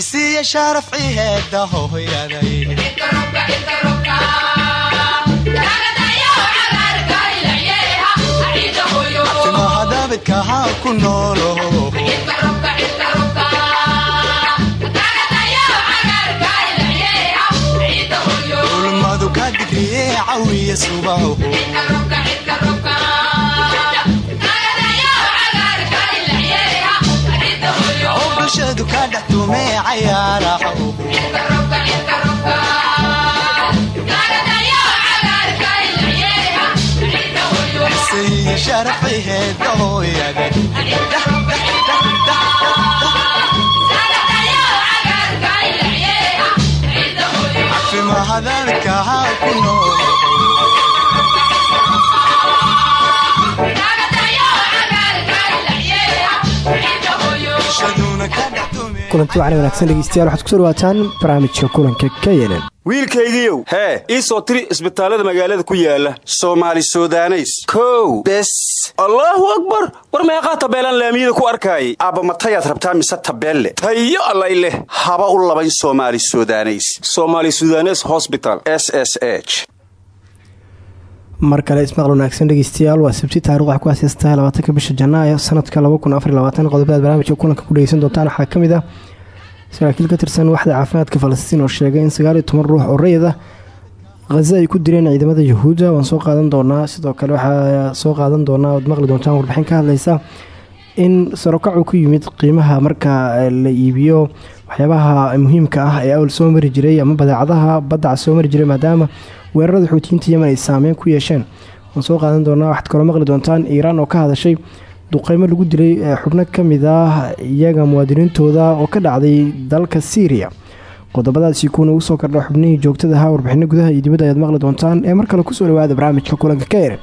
cisiiya sharaf ciheeda hooyaday timahadabidkaha ku noolo ulmadu ka digriye cawiya subaho ka cayaaraha sharafayheeda hooyada cafimahadalkaha ku nool kulanti wacni wanaagsan dhegeystayaal waxaad ku soo dhawaataan barnaamijka kulanka k nn wiilkaygiiow hee ii soo tiri isbitaallada magaalada ku yaalla soomaali sudaneys. Kow bes. Allaahu akbar! War meeqaa tabeelaan laamiyada ku arkaayay? Aabba matayaad rabtaa mise tabeelle? Tayo allay leh. Haba u labayn somaali sudaneys. Somaali sudanes hosbital s s h mar kale ismaqal wanaagsan dhegeystayaal waa sabti taarikh wax ku aaseystahay labaatanka bisha janaayo sanadka qodobadaad barnaamijka kulanka ku dhegeysan doontaan. Waxaa ka ah saraakiil ka tirsan waxda caafimaadka falastiin oo sheegay in sagaaliyo toban ruux oo rayid ah khaza ay ku direen ciidamada yahuudda waan soo qaadan doonaa. Sidoo kale waxaa soo qaadan doonaa oad maqli doontaan warbixin ka hadleysa in sarokacu ku yimid qiimaha marka la iibiyo waxyaabaha muhiimka ah ee awl soo mari jiray ama badeecadaha baddaca soo mari jiray maadaama weerarada xuutiyiinta yemen ay saameyn ku yeesheen. Waan soo qaadan doonaa waxaad kaloo maqli doontaan iiraan oo ka hadashay duqeymo lagu dilay xubno ka mid ah iyaga muwaadiniintooda oo ka dhacday dalka syriya qodobadaasi ugu soo kordha xubnihii joogtada ahaa warbixino gudaha iyo dibadda ayaad maqli doontaan. Ee mar kale ku soo dhawaada barnaamijka kulanka ka eren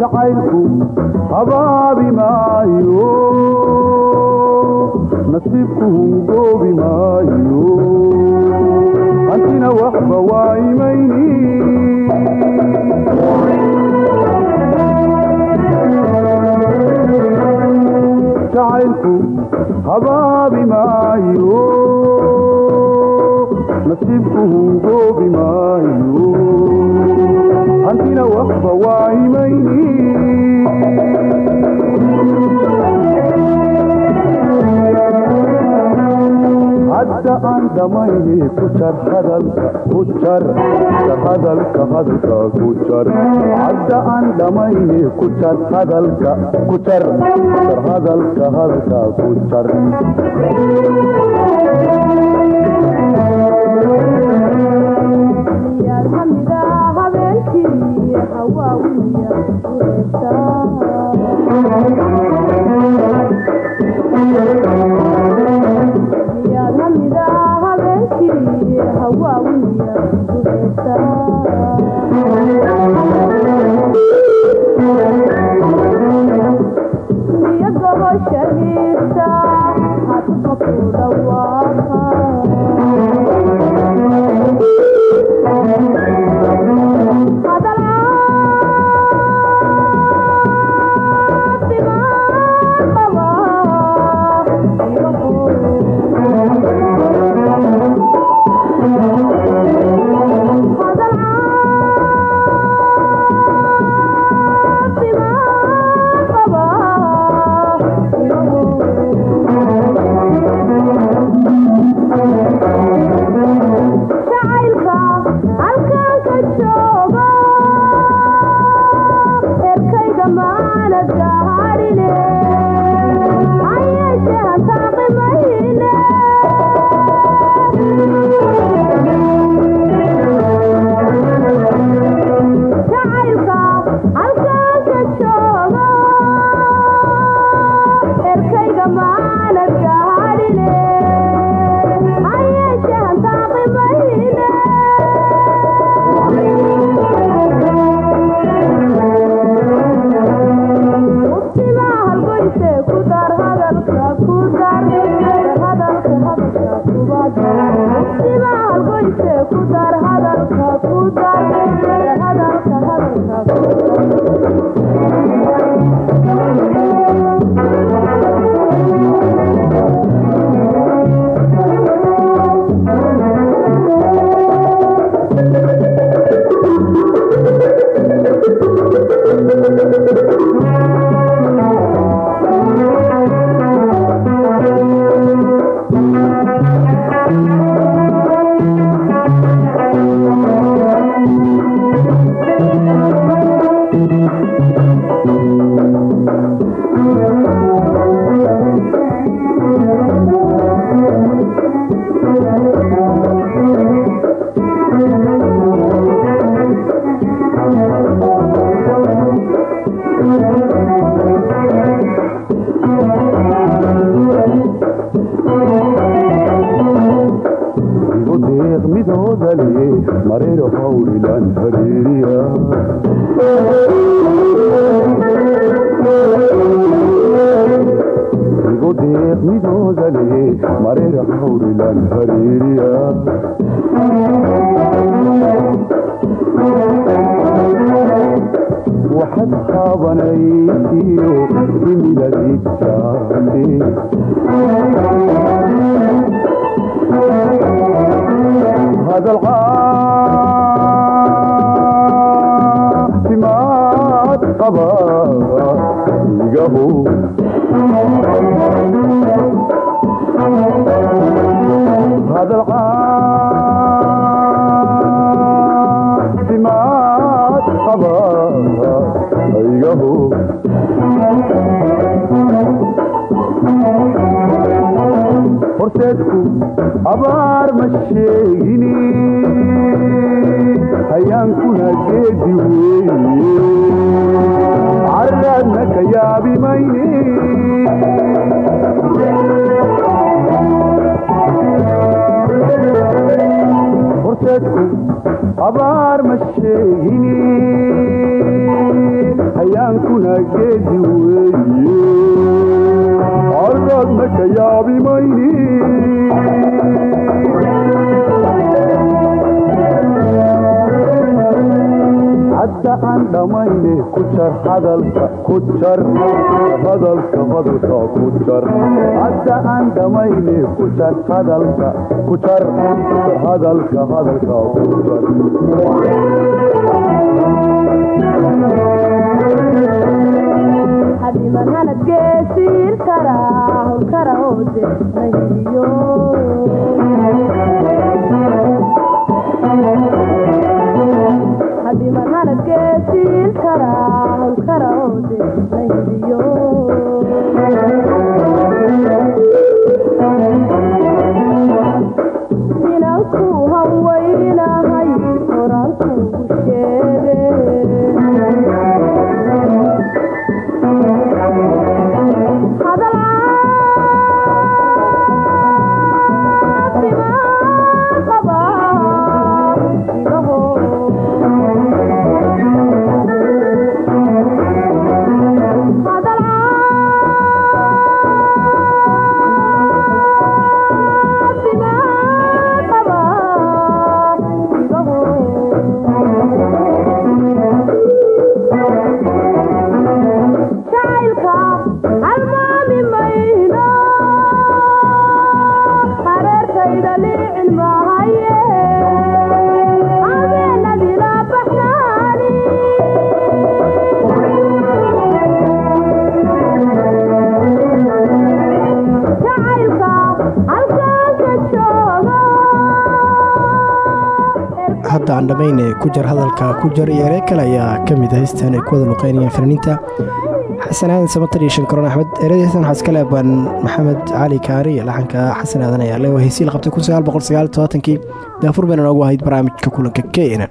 jacaylku habaabi maayo nasiibku hungoobi maayo hantina waxba waa imayni jacaylku habaabi maayo nasiibku hungoobi maayo hantina waxba waa imayni hadda aan dhamayni ku jar hadalka ku jar hadalka hadalka ku jar hadda aan dhamayni ku jar hadalka ku jar hadalka hadalka ku jar horteedku abaar ma sheegini hayaankuna geedi weeye carraadna ka yaabi mayne abaar ma sheegini hayaankuna geedi weeye carraadna ka yaabi mayne hadda aan dhammayne ku jar hadalka ku jar hadalka hadalka ku jar hadda aan dhammayne ku jar hadalka ku jar hadalka hadalka ku jar hadiman hanad geesiir karaa howlkara hoose nahiyo hadiman hanad geesiir karaa ku jar hadalka ku jar iyo eree kale ayaa ka mid ah heystan ay ku wada luqeynayaan fanaaniinta xasan aadan samatar iyo shankaroon axmed erada heystan waxaa maxamed cali kaari iyo laxanka xasan aadan ayaa le heysii la qabtay daafur bayna noogu ahayd barnaamijka kulanka keenan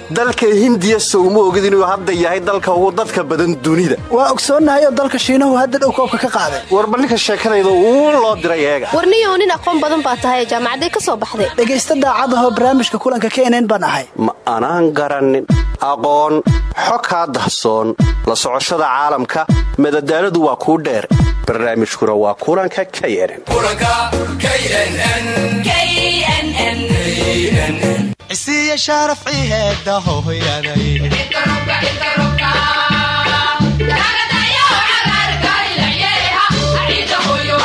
dalka hindiya sowma ogid inuu hadda yahay dalka ugu dadka badan dunida. Waa ogsoonnahay oo dalka shiinahu hadda dhow koobka ka qaaday. Warba ninka sheekadayda uu loo diray eega? Warniyow nin aqoon badan baa tahay jaamacaday ka soo baxday. Dhegaysta daacadahoo barnaamijka kulanka knn baan ahay. Ma anaan garannin aqoon xo kaa dahsoon la socoshada caalamka madadaaladu waa kuu dheer. Barnaamijkuna waa kulanka knn cisiiya sharaf ciheeda hooyaday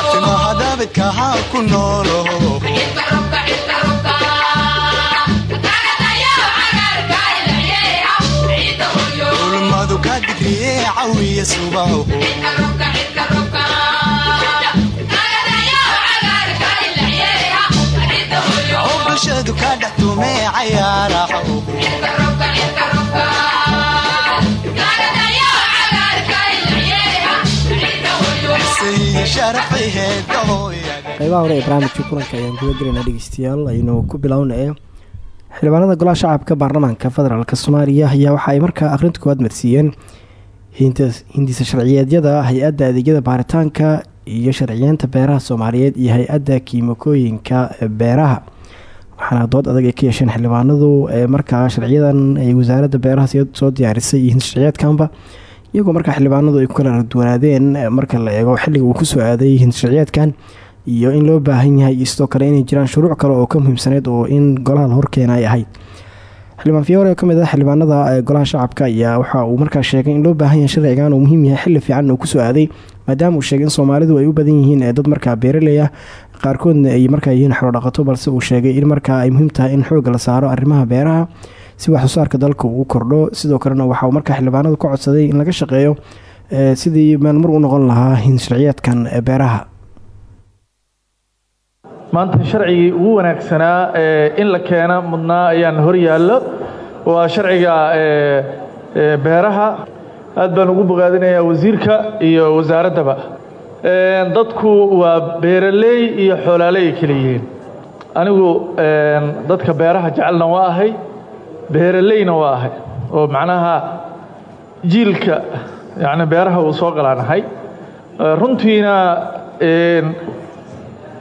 afimoha daabidka haa ku noolo. Ulmadu ka digriye cawiya subaho bulshadu ka dhex tumee qaybaha hore ee barnaamijka kulanka ayaan guda gelaynaa dhegeystayaal aynu ku bilownay xildhibaanada golaha shacabka baarlamaanka federaalk soomaaliya ayaa waxa ay markaa akhrinta koowaad marsiiyeen hindisa sharciyeedyada hay'adda adeegyada baaritaanka iyo sharciyeenta beeraha soomaaliyeed iyo hay'adda kiimikooyinka beeraha waxaana dood adag ay ka yeesheen xildhibaanadu markaa sharciyadan ay wasaaradda beeraha soo diyaarisay iyo hindisharciyeedkanba iyagoo markaa xildhibaanadu ay ku kala duwanaadeen marka la eego xilliga uu ku soo aaday hindisharciyeedkan iyo in loo baahan yahay iyo sidoo kale inay jiraan shuruuc kale oo ka muhiimsaneyd oo in golaha la horkeena ay ahayd xildhibaan fiyoore oo ka mid ah xildhibaanada golaha shacabka ayaa waxa uu markaa sheegay in loo baahan yahay sharcigan uu muhiim yahay xilli fiican uu ku soo aaday maadaama uu sheegay in soomaalidu ay u badan yihiin ee dad markaa beeraley ah qaarkoodna ay markaa yihiin xorodhaqato balse uu sheegay in markaa ay muhiim tahay in xooga la saaro arrimaha beeraha si wax soo saarka dalka uu kordho sidoo kalena waxa uu markaa xildhibaanadu ka codsaday in laga shaqeeyo sidii maalmar u noqon lahaa hinsharciyeedkan beeraha maanta sharcigii ugu wanaagsanaa ee in la keena mudnaa ayaan hor yaallo. Waa sharciga beeraha. Aad baan ugu bogaadinayaa wasiirka iyo wasaaraddaba dadku waa beeraley iyo xoolaaley ay kala yihiin. Anigu dadka beeraha jecelna waa ahay beeraleyna waa ahay. Oo macnaha jiilka yani beeraha uu soo galaanahay. Runtiina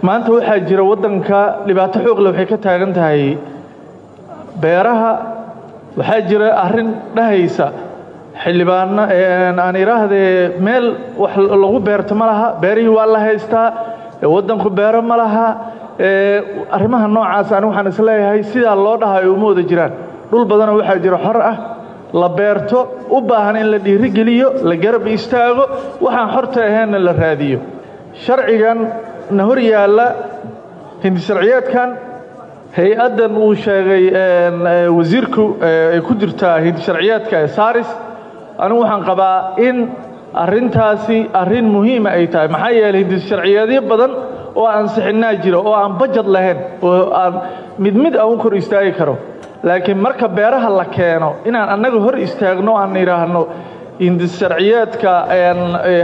maanta waxaa jira waddanka dhibaato xoogle waxay ka taagan tahay beeraha. Waxaa jira arrin dhahaysa xildhibaano aan idhaahdee meel wax lagu beerto ma laha beerihii waa la haystaa waddanku beero ma laha arrimaha noocaas ani waxaan is leeyahay sidaa loo dhahayo uma wada jiraan. Dhul badanoo waxaa jira xor ah la beerto u baahan in la dhiirigeliyo la garab istaago waxaan xorta ahaynna la raadiyo. Sharcigan na hor yaalla hindisharciyeedkan hay'addan uu sheegay wasiirku ay ku jirtaa hindisharciyeedka ee saris. Anigu waxaan qabaa in arrintaasi arrin muhiima ay tahay. Maxaa yeelay hindisharciyeedyo badan oo ansixinnaa jiro oo aan bajad lahayn oo aan mid mid aan u kor istaagi karo. Laakiin marka beeraha la keeno inaan annaga hor istaagno aan idhaahno hindisharciyeedka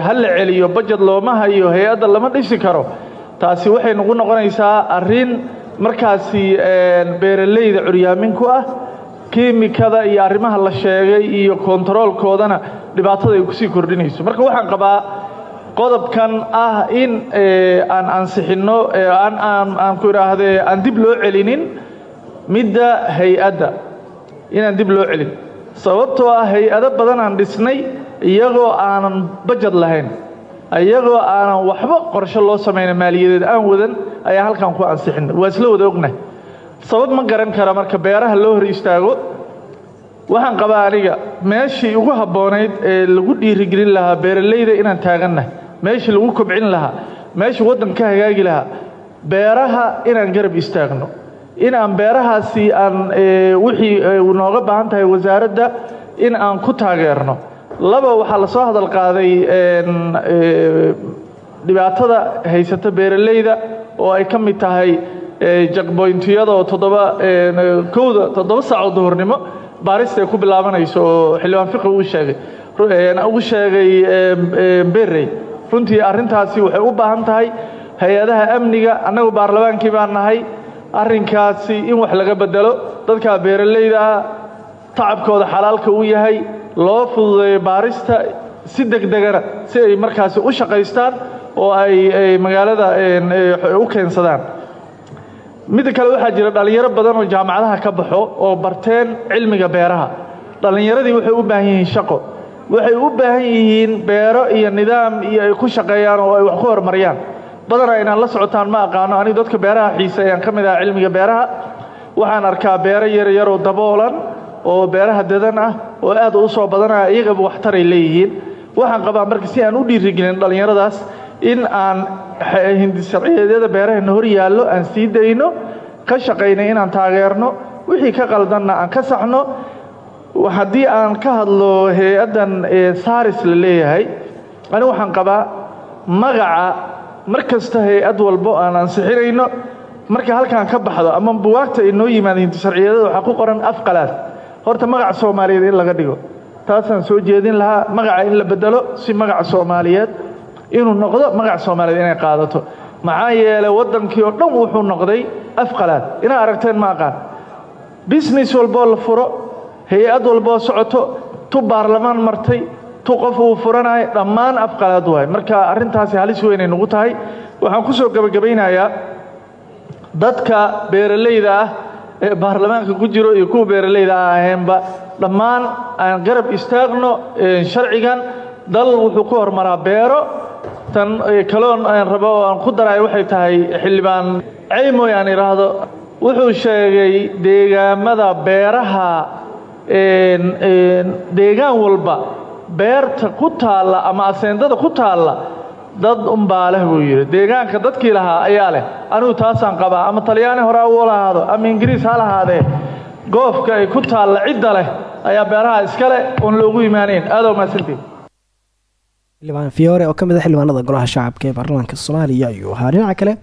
ha la celiyo bajad looma hayo hay'adda lama dhisi karo taasi waxay nagu noqonaysaa arrin markaasi beeraleyda curyaamin ku ah kiimikada iyo arrimaha la sheegay iyo kontaroolkoodana dhibaatada ay ku sii kordhinayso. Marka waxaan qabaa qodobkan ah in aan ansixinno aan ku idhaahdee aan dib loo celinin midda hay'adda. Inaan dib loo celin. Sababtoo ah hay'ado badan aan dhisnay iyagoo aanan bajad lahayn iyagoo aanan waxba qorsho loo samayna maaliyadeed aan wadan ayaa halkan ku ansixina waa isla wada ognahay sabab ma garan kara marka beeraha loo hor istaago. Waxaan qabaa aniga meeshii ugu habboonayd ee lagu dhiirigelin lahaa beeralayda inaan taagannahay meeshii lagu kobcin lahaa meeshii waddan ka hagaagi lahaa beeraha inaan garab istaagno in aan beerahaasi aan wixii nooga baahan tahay wasaaradda in aan ku taageerno laba waxaa la soo hadal qaaday dhibaatada haysata beeralayda oo ay ka mid tahay ee, jaqboyntiyada oo toddoba kowda toddoba saac oo duhurnimo baarista ay ku bilaabanayso oo xildhibaan fiqi uu sheegay. Uu sheegay ee, ee, berey runtii arrintaasi waxay u baahan tahay hay'adaha amniga annagu baarlamaankii baan nahay arrinkaasi in wax laga bedelo dadka beeralayda ah tacabkooda xalaalka uu yahay loo fududeeyo baarista si degdegana si ay markaasi u shaqaystaan oo ay magaalada u keensadaan. Midda kale waxaa jira dhallinyaro badan oo jaamacadaha ka baxo oo barteen cilmiga beeraha. Dhallinyaradii waxay u baahan yihiin shaqo. Waxay u baahan yihiin beero iyo nidaam iyo ay ku shaqeeyaan oo ay wax ku horumariyaan. Badanaa inaan la socotaan ma aqaano anigu dadka beeraha xiiseeyaan ka mid ah cilmiga beeraha. Waxaan arkaa beero yaryar oo daboolan oo beeraha dadan ah oo aad u soo badanaya iyagaba waxtaray leeyihiin. Waxaan qabaa marka si aan u dhiirigelin dhallinyaradaas in aan hindisharciyeedyada beeraheena hor yaallo aan sii dayno ka shaqayno inaan taageerno wixii ka qaldanna aan ka saxno. Haddii aan ka hadlo hay'addan saris la leeyahay ani waxaan qabaa magaca mar kasta hay'ad walbo aan ansixinayno. Marka halkaan ka baxdo ama buwaagta ay noo yimaada hintisharciyadada waxaa ku qoran af qalaad horta magaca soomaaliyeed in laga dhigo. Taasaan soo jeedin lahaa magaca in la bedelo si magaca soomaaliyeed inuu noqdo magaca soomaaliyeed inay qaadato. Maxaa yeelay waddankii oo dhan wuxuu noqday af qalaad inaa aragteen ma aqaan. Business walboo la furo hay'ad walboo socoto tu baarlamaan martay tu qof uu furanayo dhammaan af qalaad waay. Marka arrintaasi halis weynay nagu tahay. Waxaan ku soo gebagabaynayaa dadka beeralayda ah ee baarlamaanka ku jiro iyo kuwa beeralayda ah aheenba dhammaan aan garab istaagno sharcigan dal wuxuu ku hormaraa beero. Tan kaloon aan rabo oo aan ku darayo waxay tahay xildhibaan ceymoy aan idhaahdo wuxuu sheegay deegaamada beeraha deegaan walba beerta ku taalla ama aseendada ku taalla dad unbaa leh buu yidhi. Deegaanka dadkii lahaa ayaa leh anigu taasaan qabaa ama talyaani hore u lahaado ama ingiriis ha lahaadee goofka ay ku taalla cidda leh ayaa beeraha iska leh oon loogu imaanayn aadoo mahadsantiin xildhibaan fiyoore oo ka mid ah xildhibaanada golaha shacabka ee baarlamaanka soomaaliya ayuu ahaa. Dhinaca kale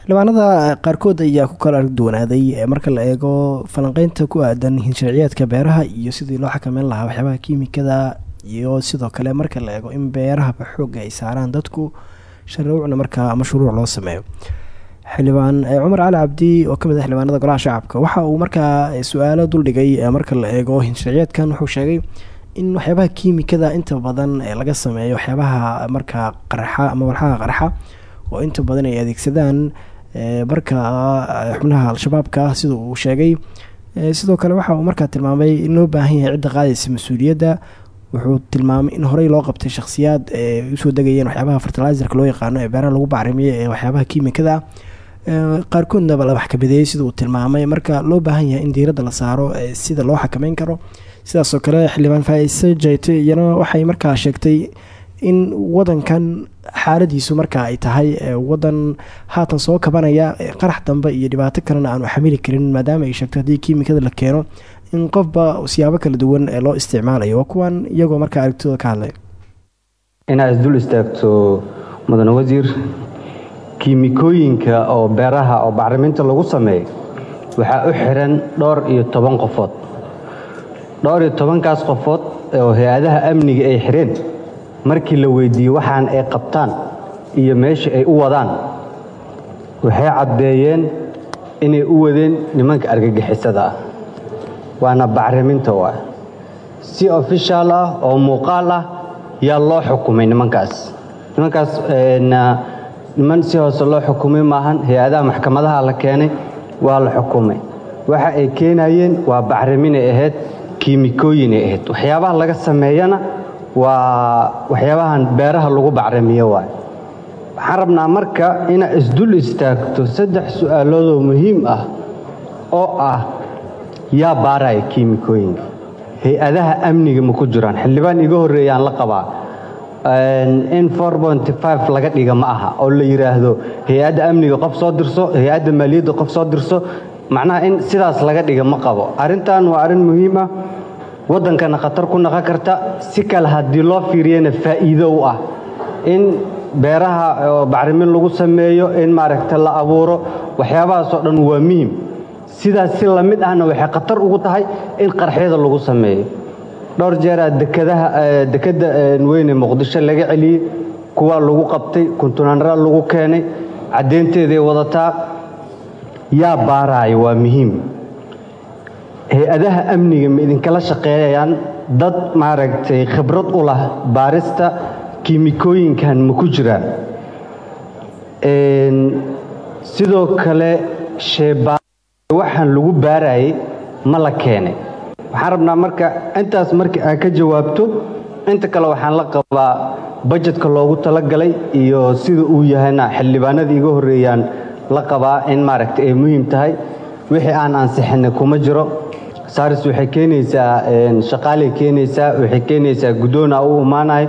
xildhibaanada qaarkood ayaa ku kala argduwanaaday marka la eego falanqeynta ku aadan hinsharciyaadka beeraha iyo sidii loo xakameyn lahaa waxyaabaha kiimikada iyo sidoo kale marka la eego in beerahaba xooga ay saaraan dadku sharuucna markaa mashruuc loo sameeyo. Xildhibaan eh, cumar cali cabdi oo ka mid ah xildhibaanada golaha shacabka waxa uu markaa eh, su'aalo duldhigay eh, marka la eego hinsharciyaadkan wuxuu sheegay in waxyaabaha kiimikada inta badan laga sameeyo waxyaabaha markaa qarxa ama walxaha qarxa oo inta badan ay adeegsadaan marka xubnaha al-shabaabka sida uu sheegay. Sidoo kale waxa uu markaa tilmaamay in loo baahan yahay cidda qaadaysa mas'uuliyadda wuxuu tilmaamay in horey loo qabtay shakhsiyaad ee u soo degayeen waxyaabaha fertilizerka loo yaqaano ee beeraha lagu bacrimiyo ee waxyaabaha kiimikada. Ah qaarkoodnaba la maxkamadeeyey sida uu tilmaamay. Marka loo baahan yahay in diiradda la saaro ee sida loo xakameyn karo. Sidaasoo kale xildhibaan faaiise jayte iyana waxay markaa sheegtay in wadankan xaaladiisu marka ay tahay wadan haatan soo kabanaya qarax dambe iyo dhibaato kalena aanu xamili karin maadaama ay sheegto haddii kiimikada la keeno in qofba siyaabo kala duwan ee loo isticmaalayo waa kuwan iyagoo markaa aragtidooda ka hadlay inaad isdul istaagto mudane wasiir kiimikooyinka oo beeraha oo bacriminta lagu sameeyo waxaa u xiran dhowr iyo toban qofood. Dhowr iyo tobankaas qofood oo hay'adaha amniga ay xireen markii la weydiiyo waxaan ay qabtaan iyo meesha ay u wadaan waxay caddeeyeen inay u wadeen nimanka argagixisada ah waana bacriminta waa. Si ofishaal ah oo muuqaal ah yaa loo xukumay nimankaas. Nimankaas niman si hoose loo xukumay maahan hay'adaha maxkamadaha la keenay waa la xukumay. Waxa ay keenayeen waa bacriminay ahayd kiimikooyinay ahayd. Waxyaabaha laga sameeyana waa waxyaabahan beeraha lagu bacrimiyo waay waxaan rabnaa marka inaad isdul istaagto saddex su'aaloodoo muhiim ah oo ah yaa baaraya kiimikooyinka hay'adaha amniga ma ku jiraan? Xildhibaan iga horreeyaan la qabaa. In laga dhiga ma aha oo la yidhaahdo hay'adda amniga qof soo dirso hay'adda maaliyadda qof soo dirso. Macnaha in sidaas laga dhiga ma qabo. Arrintan waa arrin muhiim ah. Waddankana khatar ku naqon karta. Si kale haddii loo fiiriyana faa'iido u ah in beeraha bacrimin lagu sameeyo in maaragta la abuuro. Waxyaabahaasoo dhan waa muhiim sidaas si la mid ahna waxay khatar ugu tahay in qarxyada lagu sameeyo. Dhowr jeeraa dekadda weyne muqdisho laga celiyey kuwaa lagu qabtay kuntunaanra lagu keenay caddeynteeday wadataa yaa baaraaya waa muhiim. Hay'adaha amniga ma idinkala shaqeeyayaan dad maaragtay khibrad u lah baarista kiimikooyinkan ma ku jiraan sidoo kale sheebaa waxaan lagu baarayay ma la keenay. Waxaan rabnaa marka intaas marka aad ka jawaabto inta kale waxaan la qabaa bajetka loogu talagalay iyo sida uu yahayna xildhibaanadii iga horreeyaan la qabaa in maaragta ay muhiim tahay. Wixii aan ansixinay kuma jiro. Saaris waxay keenaysaa shaqaalay keenaysaa waxay keenaysaa guddoona u imaanayo.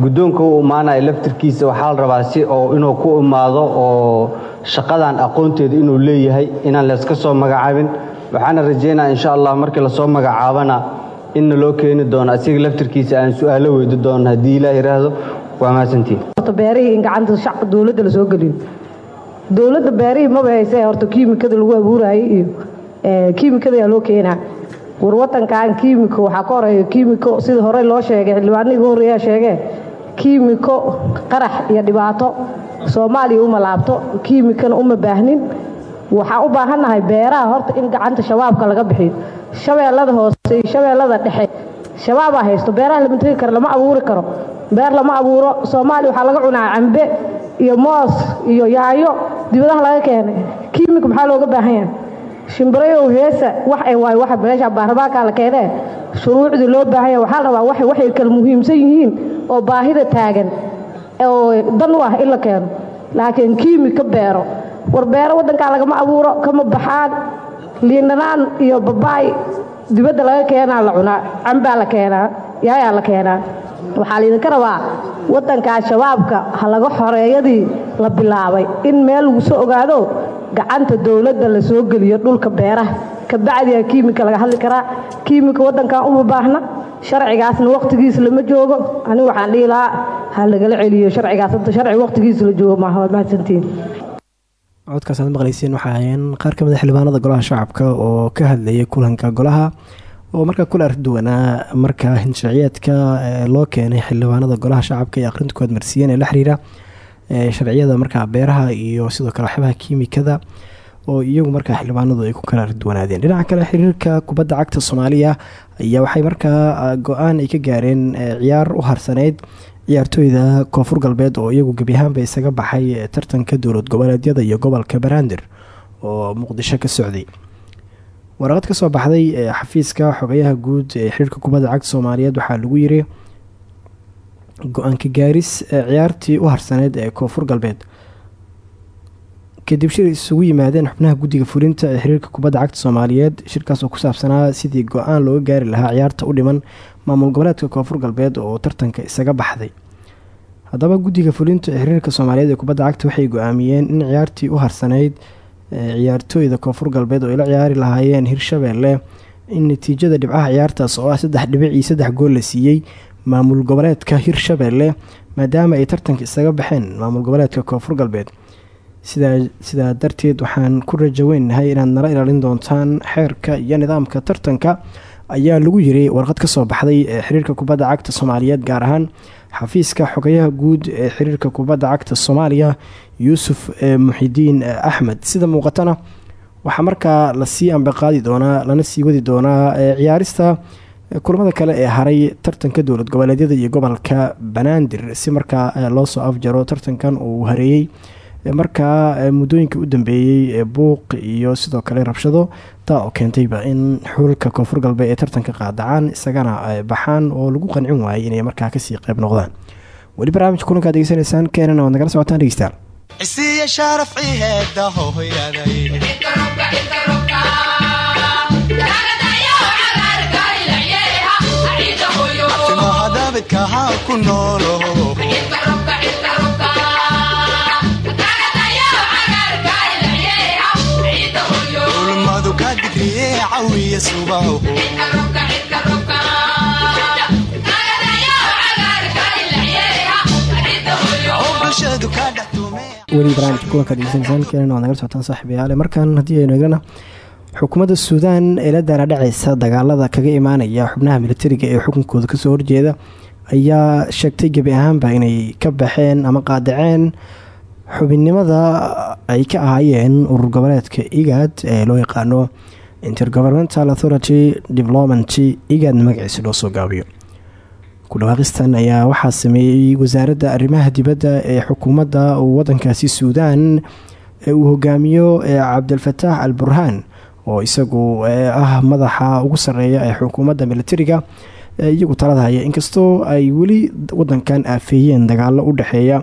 Guddoonka u imaanayo laftirkiisa waxaa la rabaa si oo inuu ku imaado oo shaqadan aqoonteeda inuu leeyahay inaan layska soo magacaabin. Waxaana rajaynaa insha allah markii la soo magacaabana inna loo keeni doono asiga laftirkiisa aan su'aalo weydi doono haddii ilaah yidhaahdo waa mahadsantiin horta beerihii in gacanta shacabka dowladda la soo geliyo. Dowladda beerihii maba hayse horta kiimikada lagu abuurayay iyo kiimikada yaa loo keenaa. War wadankan kiimiko waxaa ka kiimiko sida hore loo sheegay xildhibaanihii ugu horreeyaa sheegee kiimiko qarax iyo dhibaato soomaaliya uma laabto kiimikana uma baahnin. Waxaan u baahannahay beeraha horta in gacanta shabaabka laga bixiyo. Shabeellada hoose iyo shabeellada dhexe. Shabaabaa haysto beeraha lama tegi karo lama abuuri karo. Beer lama abuuro. Soomaaliya waxaa laga cunaa cambe iyo moos iyo yaayo. Dibadaha laga keenay. Kiimika maxaa looga baahan yahay? Shimbirayow heesa wax ay waay waxa meesha baarlamaanka la keenee. Shuruucdii loo baahan yahay. Waxaa la rabaa waxay kala muhiimsan yihiin oo baahida taagan dan u ah in la keeno. Laakiin kiimika beero. War beero waddankaa lagama abuuro kama baxaan. Liindhanaan iyo babaay dibadda laga keenaa la cunaa. Cambaa la keenaa yaayaa la keenaa. Waxaa laydinka rabaa waddankaa shabaabka ha laga xoreeyadii la bilaabay. In meel lagu ogaado gacanta dowladda la soo geliyo dhulka beeraha. Kabacdiyaa kiimika laga hadli karaa. Kiimika waddankan uma baahna sharcigaasna wakhtigiisa lama joogo. Ani waxaan dhihi lahaa ha lagala celiyo sharcigaas. Hadda sharci wakhtigiisa la joogo maaha waad mahadsantiin. Codkaas aad maqlayseen waxaa ahayeen qaar ka mid a xildhibaanada golaha shacabka oo ka hadlayay kulanka golaha. Oo markaa kula arduwanaa markaa hinsharciyeedka loo keenay xildhibaanada golaha shacabka ee aqrinta kood marsiiyeen ee la xiriira sharciyada markaa beeraha iyo sidoo kale waxyaabaha kiimikada oo iyagu markaa xildhibaanadu ay ku kala arduwanaadeen dhinaca kale xiriirka kubadda cagta soomaaliya ayaa waxay markaa go'aan ay ka gaareen ciyaar u harsaneyd ciyaartooyda koonfur galbeed oo iyagu gebi ahaanba isaga baxay tartanka dowlad goboleedyada iyo gobolka banaadir oo muqdisho ka socday. Waraqad ka soo baxday xafiiska xogayaha guud ee xiriirka kubadda cagta soomaaliyeed waxaa lagu yiri go'aanka gaaris ciyaartii u harsaneyd ee koonfur galbeed kadib shir isugu yimaadeen xubnaha guddiga fulinta ee xiriirka kubadda cagta soomaaliyeed shirkaas oo ku saabsanaa sidii go'aan looga gaari lahaa ciyaarta u dhiman maamul goboleedka koonfur galbeed oo tartanka isaga baxday. Haddaba guddiga fulinta ee xiriirka soomaaliyeed ee kubadda cagta waxay go'aamiyeen in ciyaartii u harsaneyd ciyaartooyda koonfur galbeed oo ay la ciyaari lahaayeen hirshabeelle in natiijada dhibcaha ciyaartaas oo ah saddex dhibic iyo saddex gool la siiyey maamul goboleedka hirshabeelle maadaama ay tartanka isaga baxeen maamul goboleedka koonfur galbeed sidaa darteed waxaan ku rajaweynahay inaad nala ilaalin doontaan xeerka iyo nidaamka tartanka ayaa lagu yiri warqad ka soo baxday ee xiriirka kubadda cagta soomaaliyeed gaar ahaan xafiiska xogayaha guud ee xiriirka kubadda cagta soomaaliya yuusuf muxidiin axmed. Sida muuqatana waxaa markaa la sii ambaqaadi doonaa lana sii wadi doonaa ciyaarista kulamada kale ee haray tartanka dowlad goboleedyada iyo gobolka banaadir si markaa loo soo afjaro tartankan uu hareeyey markaa muddooyinka u dambeeyey ee buuq iyo sidoo kale rabshado taa oo keentayba in xulka koonfur galbeed ee tartanka qaadacaan isagana baxaan oo lagu qancin waayay inay markaa ka sii qayb noqdaan. Weli barnaamijka kulankaad degeysanaysaan keenana waad nagala socotaan dhegeystayaal ciheeda hohoyaday cirkaha ku noolo cawiya subaho weli barnaamijka kulanka dhegeysaneysaan keenan waad nagala socotaan saaxiibayaale markan haddii aynu eegnana xukuumadda suudaan ee la daaradhacaysa dagaalada kaga imaanaya xubnaha militariga ee xukunkooda ka soo horjeeda ayaa sheegtay gebi ahaanba inay ka baxeen ama qaadaceen xubinnimada ay ka ahaayeen urur goboleedka igad ee loo yaqaano intergovernmental authority development igad magaciisa loo soo gaabiyo. Ku dhawaaqistan ayaa waxaa sameeyey wasaaradda arrimaha dibadda ee xukuumadda wadankaasi suudaan ee uu hogaamiyo cabdilfataax al burhaan oo isagu ah madaxa ugu sareeya ee xukuumadda militariga iyagu talada haya. Inkastoo ay weli wadankan aafeeyeen dagaalo u dhexeeya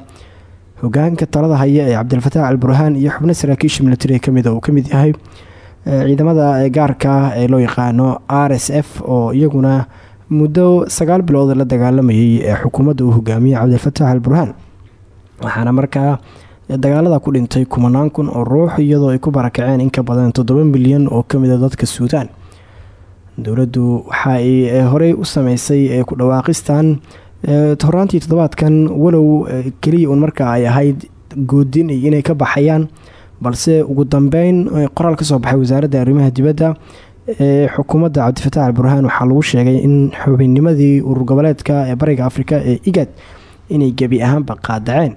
hogaanka talada haya ee cabdilfataax al burhaan iyo xubno saraakiisha militariga ka mid uu ka mid yahay ciidamada gaarka ee loo yaqaano r s f oo iyaguna muddo sagaal bilood la dagaalamayay ee xukuumadda uu hogaamiyey cabdilfataax al burhaan waxaana markaa dagaalada ku dhintay kumanaan kun oo ruux iyadoo ay ku barakaceen in ka badan toddoba milyan oo ka mid a dadka suudaan. Dowladdu waxa ay horey u sameysay ku dhawaaqistan horaantii toddobaadkan walow keliya uun markaa ay ahayd goodin inay ka baxayaan balse ugu dambeyn qoraal ka soo baxay wasaaradda arrimaha dibadda ee xukuumadda cabdifatax al burhaan waxaa lagu sheegay in xubinnimadii urur ee bariga afrika ee igad inay gebi ahaanba qaadaceen.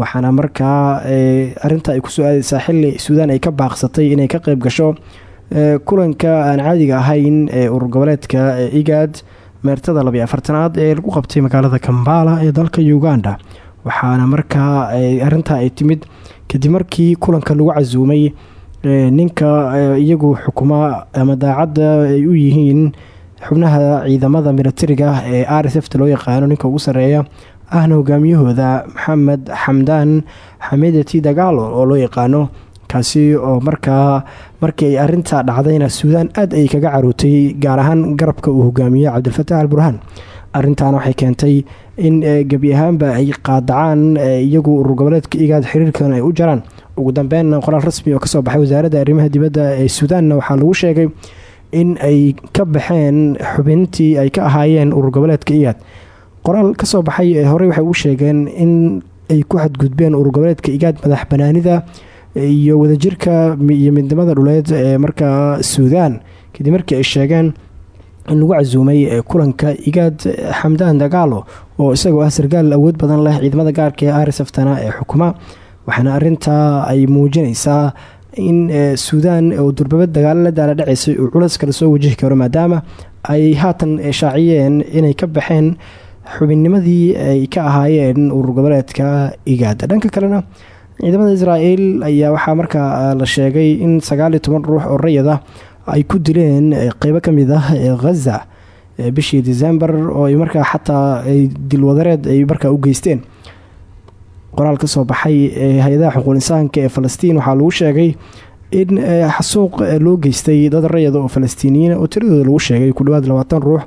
Waxaana markaa arinta ay ku soo aadeysaa xili suudaan ay ka baaqsatay inay ka qeyb gasho kulanka aan caadiga ahayn ee urur goboleedka igad meertada labiyo afartanaad ee lagu qabtay magaalada kambala ee dalka uganda. Waxaana markaa arintaa ay timid kadib markii kulanka lagu casuumay ninka iyagu xukuma ama daacadda ay u yihiin xubnaha ciidamada militariga ee r s f loo yaqaano ninka ugu sareeya ahna hogaamiyahooda maxamed xamdaan xamidati dagaalo oo loo yaqaano kaasi oo markaa markii ay arinta dhacdayna suudaan aad ay kaga carootay gaar ahaan garabka uu hogaamiye cabdilfataax al burhaan arintaana waxay keentay in gebi ahaanba ay qaadacaan iyagu urur goboleedka igaad xiriirkan ay u jaraan. Ugu dambeynna qoraal rasmi oo ka soo baxay wasaaradda arrimaha dibadda ee suudaanna waxaa lagu sheegay in ay ka baxeen xubintii ay ka ahaayeen urur goboleedka igaad qoraal ka soo baxay ee horey waxay u sheegeen in ay ku xadgudbeen urur goboleedka igaad madax banaanida iyo wadajirka iyo midnimada dhuleed ee markaa suudaan. Kadib markii ay sheegeen lagu casuumay kulanka igaad xamdaan dagaalo oo isagoo ah sarkaal awood badan leh ciidamada gaarka ee arisaftana ee xukuma. Waxaana arintaa ay muujinaysaa in suudaan oo durbabad dagaalo la daala dhacaysay uu culas kala soo wajihi karo maadaama ay haatan shaaciyeen inay ka baxeen xubinnimadii ay ka ahaayeen urur goboleedka igaad dhanka kalena ciidamada israel ayaa waxaa markaa la sheegay in sagaaliyo toban ruux oo rayid ah ay ku dileen qeybo ka mid ah khaza bishii december oo ay markaa xataa dilwadareed ay markaa u geysteen. Qoraal ka soo baxay hay'adaha xuquuq insaanka ee falastiin waxaa lagu sheegay in xasuuq loo geystay dad rayada oo falastiiniyiin oo tiradooda lagu sheegay ku dhawaad labaatan ruux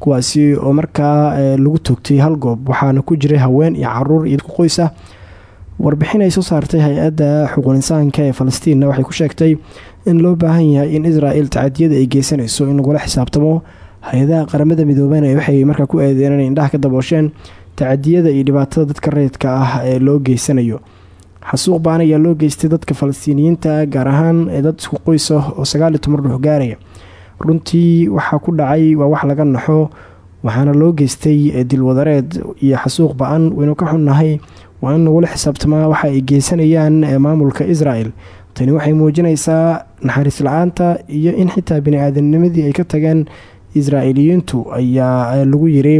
kuwaasi oo markaa lagu toogtay hal goob waxaana ku jiray haween iyo carruur iyo qoys ah. Warbixin ay soo saartay hay'adda xuquuq insaanka ee falastiinna waxay ku sheegtay in loo baahan yahay in israel tacadiyada ay geysanayso in lagula xisaabtamo hay'adaha qaramada midoobana waxay markaa ku eedeen inay indhaha ka daboosheen tacadiyada iyo dhibaatada dadka rayidka ah ee loo geysanayo. Xasuuq baan ayaa loo geystay dadka falastiiniyiinta gaar ahaan dad isku qoys ah oo sagaaliyo toban ruux gaaraya. Runtii waxaa ku dhacay waa wax laga naxo waxaana loo geystay dilwadareed iyo xasuuq ba'an. Waynu ka xunnahay waa in lagula xisaabtamaa waxa ay geysanayaan maamulka israel tani waxay muujinaysaa naxariis la'aanta iyo in xitaa bini-aadamnimadii ay ka tageen israa'iiliyiintu ayaa lagu yiri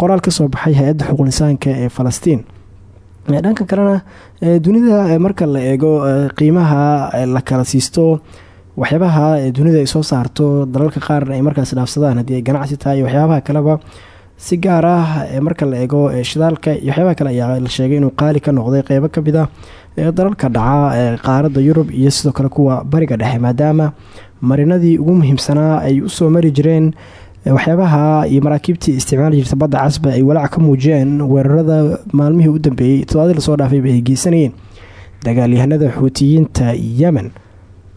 qoraal ka soo baxay hay'adda xuquuqinsaanka ee falastiin. Dhanka kalena dunida marka la eego qiimaha la kala siisto waxyaabaha dunida ay soo saarto dalalka qaarna ay markaas dhaafsadaan haddii ay ganacsi tahay iyo waxyaabaha kaleba si gaar ah marka la eego shidaalka iyo waxyaabaha kale ayaa la sheegay inuu qaali ka noqday qeybo ka mid a dalalka dhaca qaaradda yurub iyo sidoo kale kuwa bariga dhexe maadaama marinadii ugu muhiimsanaa ay u soo mari jireen waxyaabaha iyo maraakiibtii isticmaali jirta badda casba ay walaac ka muujiyeen weerarada maalmihii u dambeeyey. Todobaadii la soo dhaafayba ay geysanayeen dagaalyahanada xuutiyiinta yemen.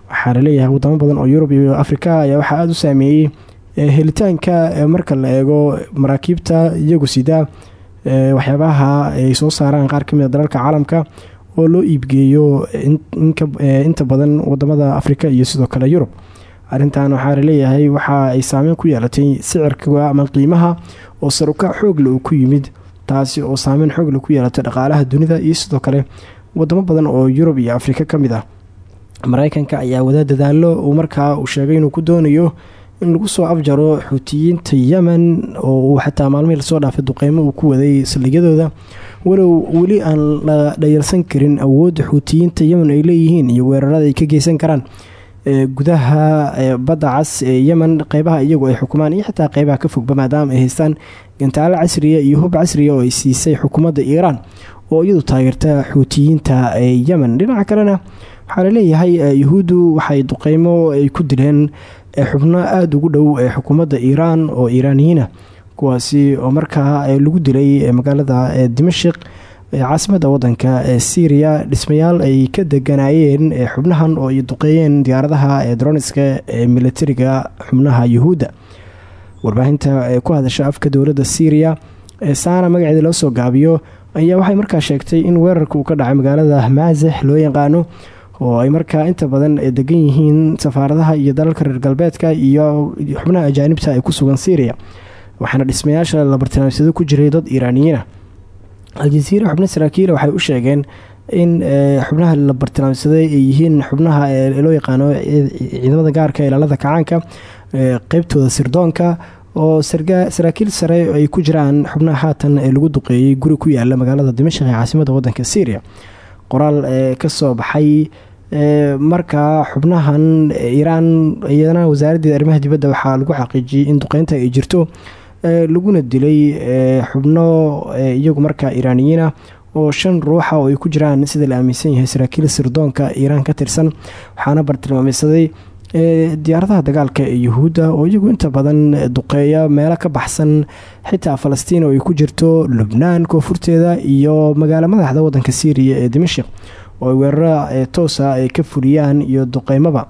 Waxaa la leeyahay wadamo badan oo yurub iyo afrika ayaa waxaa aada u saameeyey helitaanka marka la eego maraakiibta iyagu sida waxyaabaha ay soo saaraan qaar ka mid a dalalka caalamka oo loo iibgeeyo inta badan waddamada afrika iyo sidoo kale yurub. Arintan waxaa la leeyahay waxa ay saameyn ku yeelatay sicirka ama qiimaha oo saruka xoogle uu ku yimid taasi oo saameyn xoogle ku yeelatay dhaqaalaha dunida iyo sidoo kale wadamo badan oo yurub iyo afrika ka mid ah. Mareykanka ayaa wada dadaalo uu markaa uu sheegay inuu ku doonayo in lagu soo afjaro xuutiyiinta yemen oo uu xataa maalmihii la soo dhaafay duqeymo uu ku waday saldhigyadooda walow weli aan la dhayalsan karin awoodda xuutiyiinta yemen ay leeyihiin iyo weerarada ay ka geysan karaan gudaha badda cas ee yemen qeybaha iyagu ay xukumaan iyo xitaa qeybaha ka fogba maadaama ay haystaan gantaalo casriya iyo hub casriya oo ay siisay xukuumadda iiraan oo iyadu taageerta xuutiyiinta ee yemen. Dhinaca kalena waxaa la leeyahay yuhuuddu waxay duqeymo ay ku dileen xubno aada ugu dhow ee xukuumadda iiraan oo iiraaniyiina kuwaasi oo markaa lagu dilay magaalada dimashik caasimada wadanka ee syria dhismayaal ay ka deganaayeen xubnahan oo ay duqeeyeen diyaaradaha ee droniska ee militariga xubnaha yuhuudda. Warbaahinta ku hadasha afka dowladda syria ee saana magaceeda loo soo gaabiyo ayaa waxay markaa sheegtay in weerarka uu ka dhacay magaalada maasex loo yaqaano oo ay markaa inta badan degan yihiin safaaradaha iyo dalalka reer galbeedka iyo xubnaha ajaanibta ay ku sugan syria waxaana dhismayaasha la bartilmaamsado ku jiray dad iiraaniyiina aljaziira xubno saraakiila waxay u sheegeen in xubnaha la bartilmaamsaday ay yihiin xubnaha loo yaqaano ciidamada gaarka ilaalada kacaanka qeybtooda sirdoonka oo saraakiil sare ay ku jiraan xubnaha haatan ee lagu duqeeyey guri ku yaalla magaalada dimashq ee caasimada wadanka syria. Qoraal ka soo baxay markaa xubnahan iiraan iyadana wasaaraddeeda arrimaha dibadda waxaa lagu xaqiijiyey in duqeynta ay jirto laguna dilay xubno iyagu markaa iiraaniyiina oo shan ruuxa oo ay ku jiraan sida la aaminsan yahay saraakiil sirdoonka iiraan ka tirsan waxaana bartilmaameysaday diyaaradaha dagaalka ee yuhuudda oo iyagu inta badan duqeeya meelo ka baxsan xitaa falastiin oo ay ku jirto lubnaan koonfurteeda iyo magaalo madaxda wadanka syriya ee dimashik oo ay weerara toosa ay ka fuliyaan iyo duqeymaba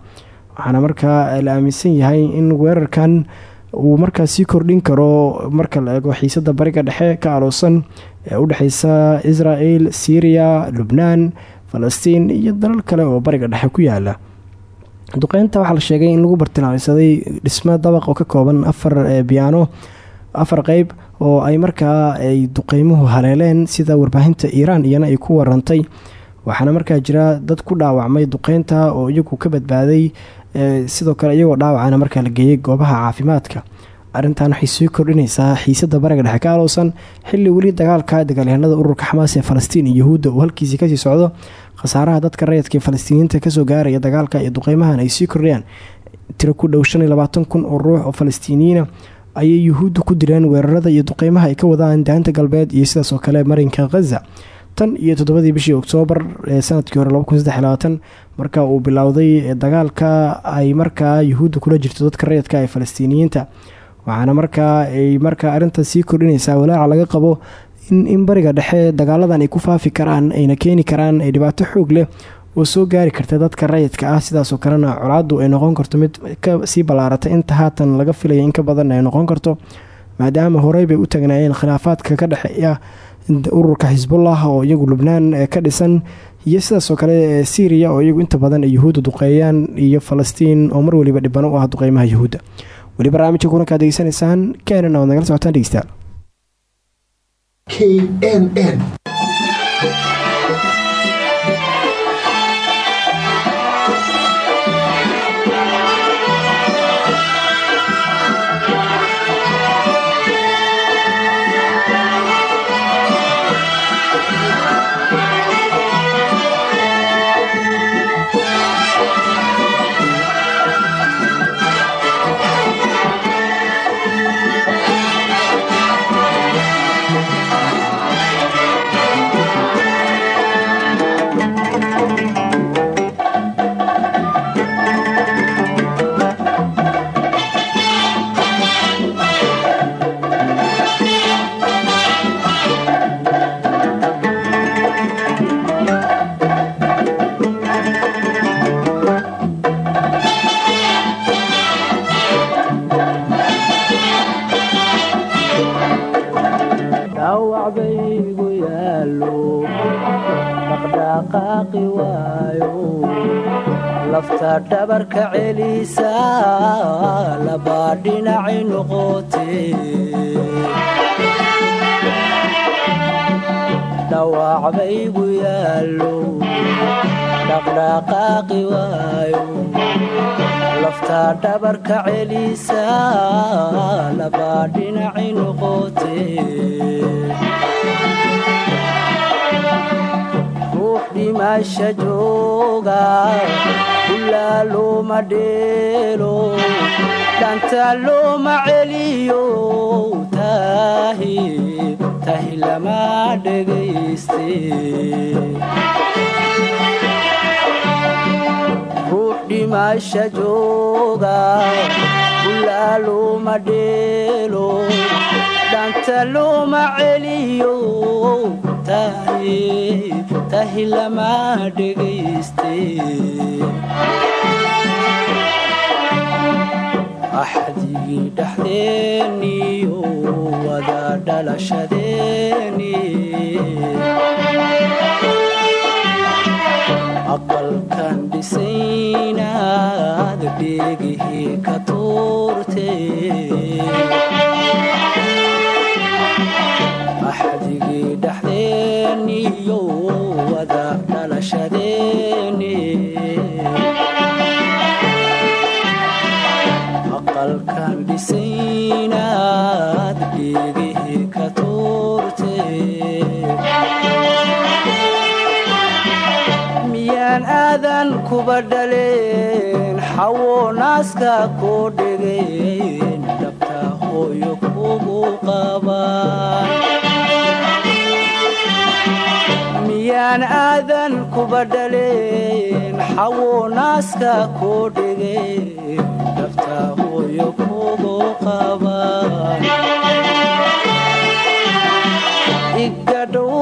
waxaana markaa la aaminsan yahay in weerarkan uu markaa sii kordhin karo marka la eego xiisada bariga dhexe ka aloosan ee u dhexeysa israel syriya lubnaan falastiin iyo dalal kale oo bariga dhexe ku yaalla duqeynta waxaa la sheegay in lagu bartilmaameysaday dhismo dabaq oo ka kooban afar biyaano afar qeyb oo ay markaa ay duqeymuhu haleeleen sida warbaahinta iiraan iyana ay ku warantay. Waxaana markaa jira dad ku dhaawacmay duqeynta oo iyagu ka badbaaday sidoo kale iyagoo dhaawacana markaa la geeyey goobaha caafimaadka arrintan waxay sii kordhinaysaa xiisada bariga dhexe ka alowsan xilli weli dagaalka dagaalyahanada ururka xamaas ee falastiin iyo yuhuudda uu halkiisii ka sii socdo khasaaraha dadka rayidka ee falastiiniyiinta ka soo gaaraya dagaalka iyo duqeymahan ay sii kordhayaan tiro ku dhow kun oo ruux oo falastiiniyiina ayay yuhuudda ku direen weerarada iyo duqeymaha ay ka wadaan daanta galbeed iyo sidaasoo kale marinka khaza tan iyo toddobadii bishii oktoobar ee sannadkii hore marka uu bilowday dagaalka ay markaa yuhuudda kula jirto dadka rayidka ee falastiiniyiinta. Waxaana markaa ay markaa arrintaas sii kordhinaysaa walaaca laga qabo in bariga dhexe dagaaladan ay ku faafi karaan ayna keeni karaan dhibaato xoog leh oo soo gaari karta dadka rayidka ah. Sidaasoo kalena colaadu ay noqon karto mid ka sii ballaarata inta haatan laga filaya in ka badan ay noqon karto maadaama horey bay u tagnaayeen khilaafaadka ka dhexeeya ururka xisbullah oo iyagu lubnaan ka dhisan iyo sidaasoo kale syriya oo iyagu inta badan yuhuudda duqeeyaan iyo falastiin oo mar waliba dhibano u ah duqeymaha yuhuudda. Weli barnaamijka kulankaad degeysanaysaan keenan oad nagala socotaan dhegeystayaal k n n dhinacay noqotee. Dhawac baygu yaallo dhaqdhaqaaqi waayo. Lafta dhabarka celisa labaa dhimasha jooga ulaa looma dheelo dhanta looma celiyo tahi tahi lama dhegayste ruux dhimasha jooga ulaa looma dheelo dhanta looma celiyo tahi lama dhegayste axdigii dhexdeeniyo wada dhalashadeeni aqalkan dhisaynaad dheegihii ka tuurte axdigii dhexdeeniyo wada dhalashadeeni aqalkan dhisaynaad dheegihii ka tuurte miyaan aadan kuba dhaleen xawo naaska koo dhegeen dhabta hooyo kugu qabaan miyaan aadan kuba dhaleen xawo naaska dhegeen dhabta hooyo kugu qabaan igadhow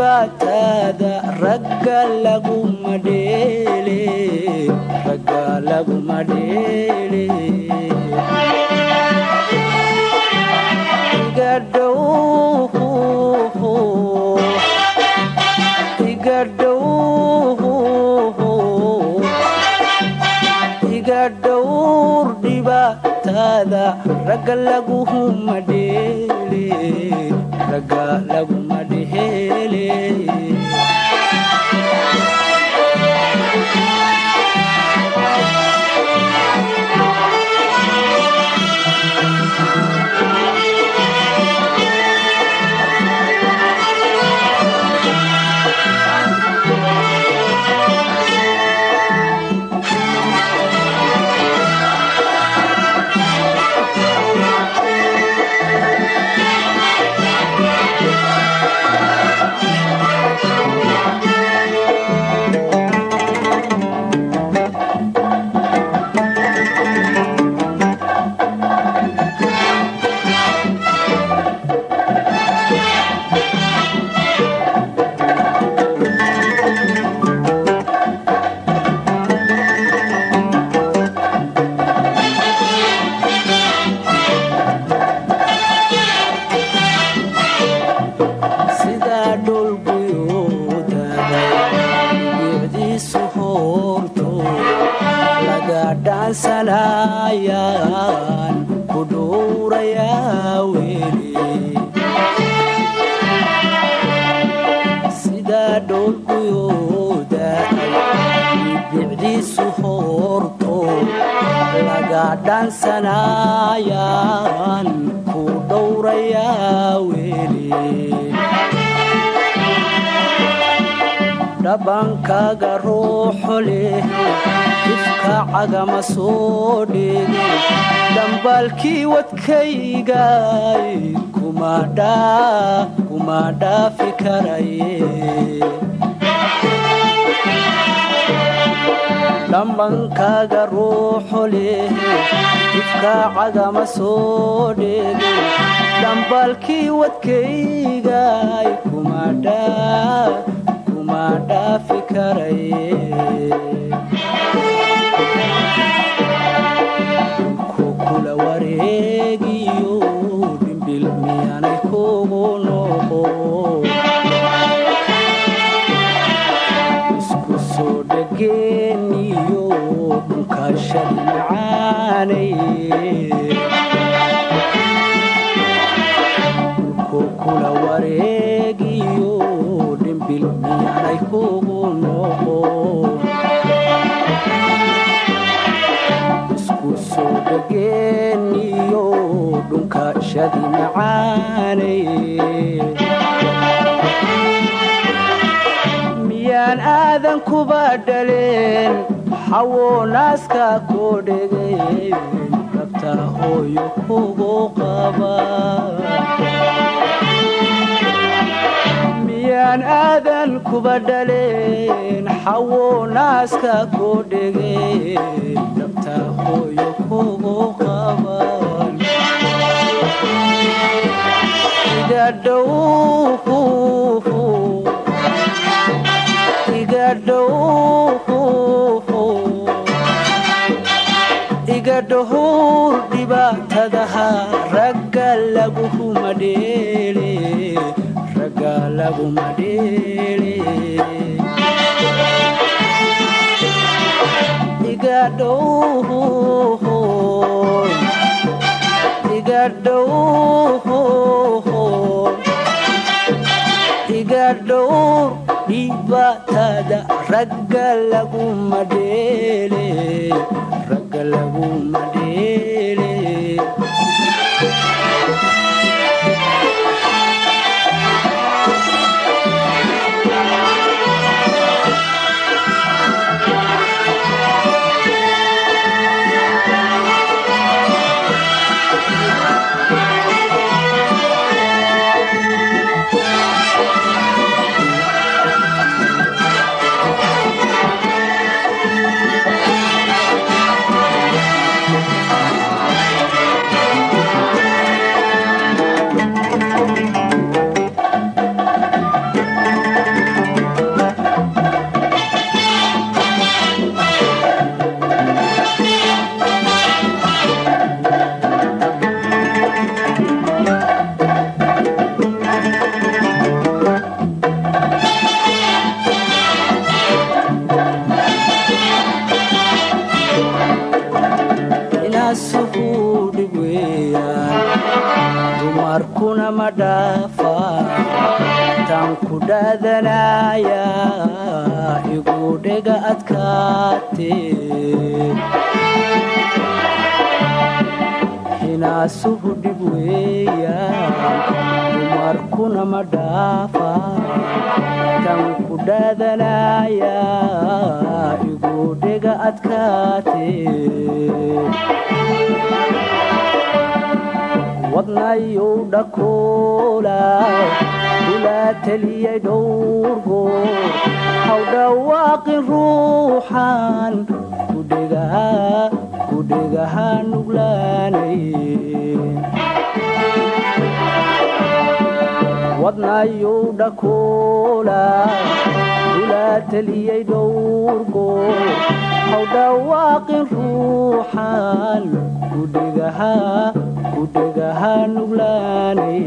dhibaatada ragga laguma dheele ragga laguma dheele ragga laguma dheele dhaansanayaan ku dhowrayaa weli sidaa dhulguyoodaday bicdiisu hoorto laga dhaansanayaan ku dhowrayaa dhabankaaga ruuxo leh ifka cagama soo dhege dhambaalkii wadkaygay kuma dhaafi karaye dhambankaaga ruuxo leh ifka cagama soo dhege dhambaalkii wadkaygay kuma dhaafi karaye ku kula wareegiyo dhimbil miyaanay kugu noqo isku soo dhageeniyo dhulkaashad macaanay miyaan aadan kuba dhaleen xawo naaska koo dhegeen dhabta hooyo kugu qaba miyaan aadan kuba dhaleen xawo naaska koo dhegeen dhabta hooyo kugu qaban iga dhow iga dhow iga dhuhur dhibaatadaha ragga laguma dheele ragga laguma dheele iga dhow iga dhow iga dhowr dhibaatada ragga laguma dheele tan ku dhaadanaya igu dhega adkaate inaasuhu dhib weeyaan dumarkuna ma dhaafaan tan ku dhaadanaya igu dhega adkaate wadnayow dhakoola dulaa teliyay dhowrgo haw dhawaaqin ruuxan kudhegaha kudhegaha nuglaanay wadnayow dhakoola dulaa teliyay dhowrgo haw dhawaaqin kudhegaha kudhegaha nuglaanay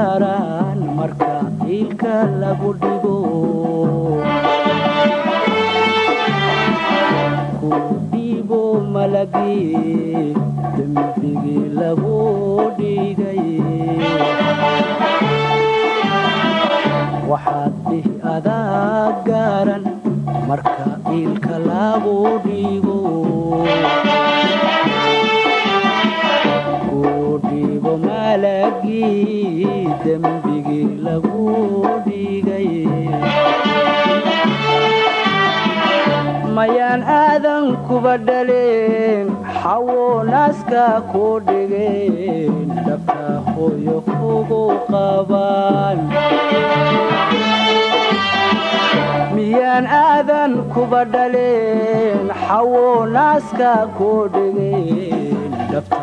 gaaraan marka iilka lagu dhigo ku dhiibo malagii dembigii lagu dhigay waxaad dhihi adaa gaaran marka iilka lagu dhigo dhibo malagii dembigii lagu dhigay mayaan aadan kuba dhaleen xawo naaska koo dhigeen dhabta hooyo kugu qaban miyaan aadan kuba dhaleen xawo naaska koo dhigeen dhabta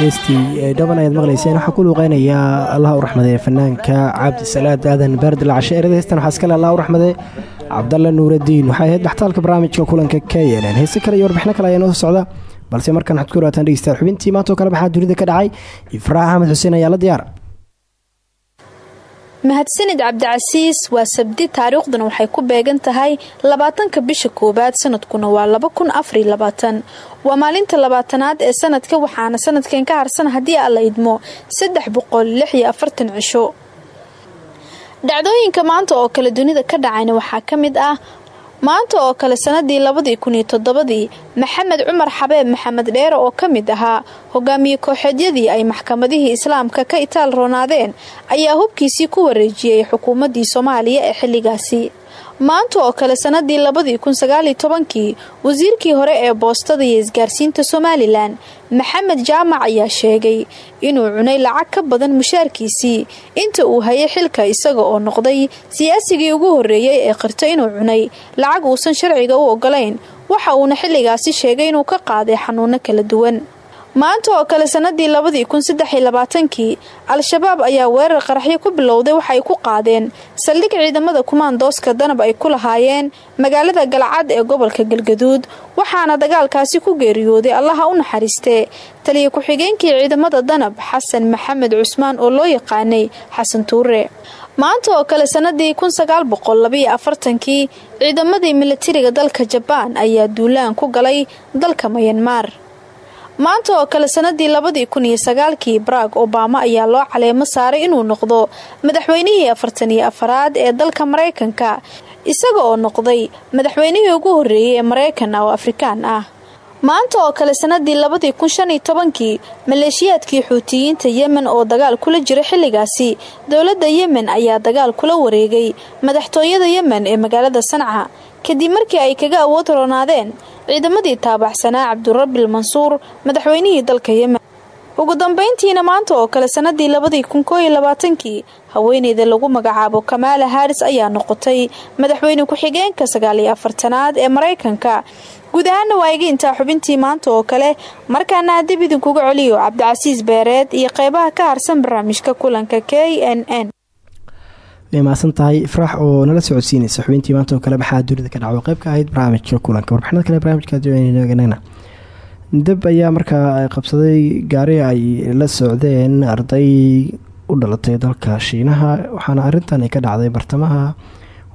heestii dhaban ayaad maqlayseen. Waxaa ku luuqeynayaa allah u raxmadee fanaanka cabdi salaad aadan baardila cashairada heestan waxaa iskale allah u raxmadee cabdalla nuuraddiin waxay ahayd dhextaalka barnaamijka kulanka ka n n. Kale iyo warbixino kale ayaa noo socda balse markaan waxaad ku dhawaataan dhegeystayaal. Xubintii maantoo kale maxaa dunida ka dhacay. Ifraax axmed xuseen ayaa la diyaar mahadsanid cabdicasiis waa sabdi taariikhdan waxay ku beegan tahay labaatanka bisha koowaad sanadkuna waa laba kun afariy labaatan. Waa maalinta labaatanaad ee sanadka waxaana sanadkan ka harsan haddii alla idmo saddex boqol lix iyo afartan cisho. Dhacdooyinka maanta oo kale dunida ka dhacayna waxaa ka mid ah maanta oo kale sanadii labadii kun iyo toddobadii maxamed cumar xabeeb maxamed dheere oo ka mid ahaa hogaamiye kooxeedyadii ay maxkamadihii islaamka ka itaal roonaadeen ayaa hubkiisii ku wareejiyey xukuumaddii soomaaliya ee xilligaasi maanta oo kale sanadii labadii kun sagaaliyo tobankii wasiirkii hore ee boostada iyo isgaarsiinta somalilan maxamed jaamac ayaa sheegay inuu cunay lacag ka badan mushaarkiisii. Inta uu hayay xilka isaga oo noqday siyaasigii ugu horreeyey ee qirta inuu cunay lacag uusan sharciga u ogolayn waxa uuna xilligaasi sheegay inuu ka qaaday xanuuno kala duwan maanta oo kale sanadii labadii kun al-shabaab ayaa weerar qaraxyo ku bilowday waxay ku qaadeen saldhig ciidamada kumaandooska danab ay ku lahaayeen magaalada galcad ee gobolka galgaduud waxaana dagaalkaasi ku geeriyooday allaha u naxariistee taliya ku-xigeenkii ciidamada danab xasan maxamed cusmaan oo loo yaqaanay xasan tuure. Maanta oo kale sanadii kun sagaal boqol labayo afartankii ciidamadii milatariga dalka jabaan ayaa duulaan ku galay dalka mayanmar maanta oo kale sanadii labadii kun iyo sagaalkii barack obama ayaa loo caleemo saaray inuu noqdo madaxweynihii afartan iyo afaraad ee dalka maraykanka isaga oo noqday madaxweynihii ugu horreeyey ee maraykan oo afrikaan ah. Maanta oo kale sanadii labadii kun shan iyo tobankii maleeshiyaadkii xuutiyiinta yemen oo dagaal kula jira xilligaasi dowladda yemen ayaa dagaal kula wareegay madaxtooyada yemen ee magaalada sanca kadib markii ay kaga awood roonaadeen ciidamadii taabaxsanaa cabdurabil mansuur madaxweynihii dalka yemen. Ugu dambeyntiina maanta oo kale sanadii labadii kun koo iyo haweeneyda lagu magacaabo kamaala haris ayaa noqotay madaxweyne ku-xigeenka sagaal iyo afartanaad ee maraykanka. Guud ahaana waa intaa xubintii maanta oo kale markaana haddib idinkuga celiyo cabdicasiis beereed iyo qeybaha ka harsan barnaamijka kulanka k n n way mahadsan tahay ifraax oo nala socodsiinaysa xubintii maanta oo kale maxaa dunida ka dhaco qayb ka ahayd barnaamijka kulanka. Warbixinada kale barnaamijka dab ayaa markaa qabsaday gaari ay la socdeen arday u dhalatay dalka shiinaha waxaana arintan ka dhacday bartamaha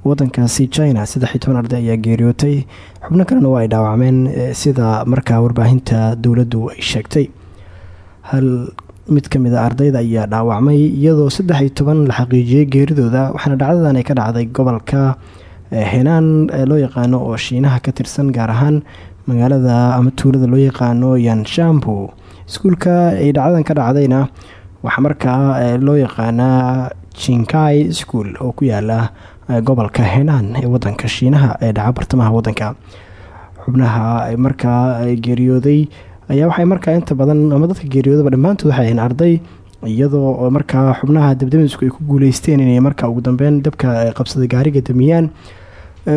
wadankaasi china. Saddexiy toban arday ayaa geeriyootay xubno kalena waa ay dhaawacmeen sida markaa warbaahinta dowladdu ay sheegtay mid ka mid a ardayda ayaa dhaawacmay iyadoo saddex iyo toban la xaqiijiyey geeridooda waxaana dhacdadan ay ka dhacday gobolka henaan loo yaqaano oo shiinaha ka tirsan gaar ahaan magaalada ama tuulada loo yaqaano yanshambu iskuulka ay dhacdadan ka dhacdayna waxaa markaa loo yaqaanaa jinkai school oo ku yaalla gobolka henaan ee wadanka shiinaha ee dhaca bartamaha wadanka xubnaha markaa geeriyooday ayaa waxay markaa inta badan ama dadka geeriyoodaba dhammaantood waxay ahayn arday iyadoo markaa xubnaha dabdamisku ay ku guuleysteen inay markaa ugu dambeyn dabka qabsada gaariga damiyaan.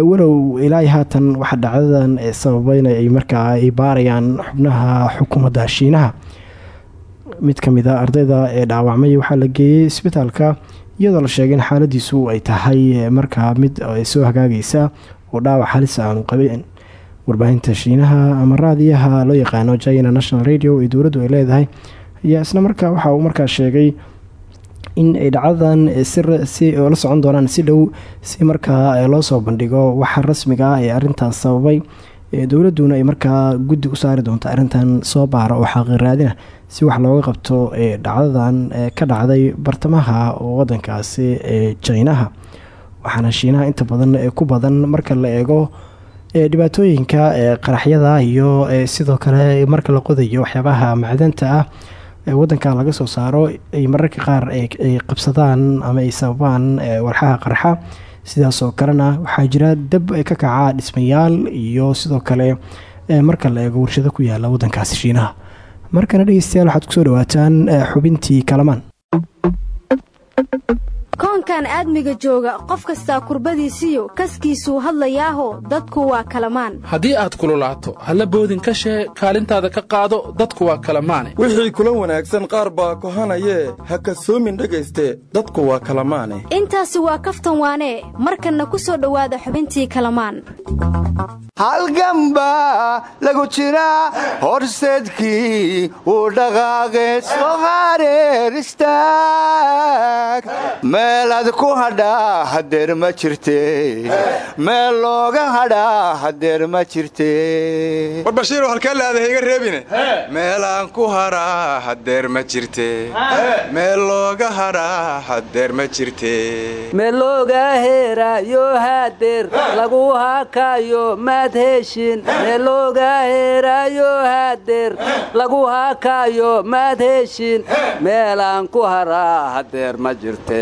Walow ilaa haatan waxa dhacdadan sababayna ay markaa ay baarayaan xubnaha xukuumadda shiinaha. Mid ka mid a ardayda ee dhaawacmay waxaa la geeyey isbitaalka iyadoo la sheegay in xaaladiisu ay tahay markaa mid soo hagaagaysa oo dhaawac halisa aanu qabeen warbaahinta shiinaha ama raadiyaha loo yaqaano china national radio ee dowladdu ay leedahay. Ayaa isla markaa waxa uu markaa sheegay in ay dhacdadan si la socon doonaan si dhow si markaa loo soo bandhigo waxa rasmiga ah ee arintaas sababay dowladuna ay markaa guddi u saari doonto arintan soo baara oo xaqiiraadina si wax looga qabto dhacdadan ka dhacday bartamaha wadankaasi ee jinaha waxaana shiinaha inta badan ku badan marka la eego dhibaatooyinka qaraxyada iyo sidoo kale marka la qodayo waxyaabaha macdanta ah wadanka laga soo saaro ay mararka qaar ay qabsadaan ama ay sababaan walxaha qarxa sidaasoo kalena waxaa jira dab ka kaca dhismayaal iyo sidoo kale marka la eego warshado ku yaalla wadankaasi shiinaha. Markana dhegeystayaal waxaad ku soo dhawaataan xubintii kalamaan koonkan aadmiga jooga qof kastaa kurbadiisiyo kaskiisuu hadlayaaho dadku waa kalamaan. Haddii aad kululaato halla boodin ka shee kaalintaada ka qaado dadku waa kalamaane wixii kula wanaagsan qaar baa kohanayee ha kasoomin dhegayste dadku waa kalamaane. Intaasi waa kaftan waanee markanna ku soo dhowaada xubintii kalamaan. Halgamba lagu jiraa horseedkii uu dhaqaaqe soo hareer istaag meelaad ku hadhaa hadeer ma jirte meel looga hadhaa hadeer ma jirte war bashiirow halkee laada iga reebine meelaan ku haraa hadeer ma jirte meel looga hadhaa hadeer ma jirte melooga heeraayo hadeer lagu haakaayo maad heshin melooga heeraayo hadeer lagu haakaayo maad heshin meelaan ku haraa hadeer ma jirte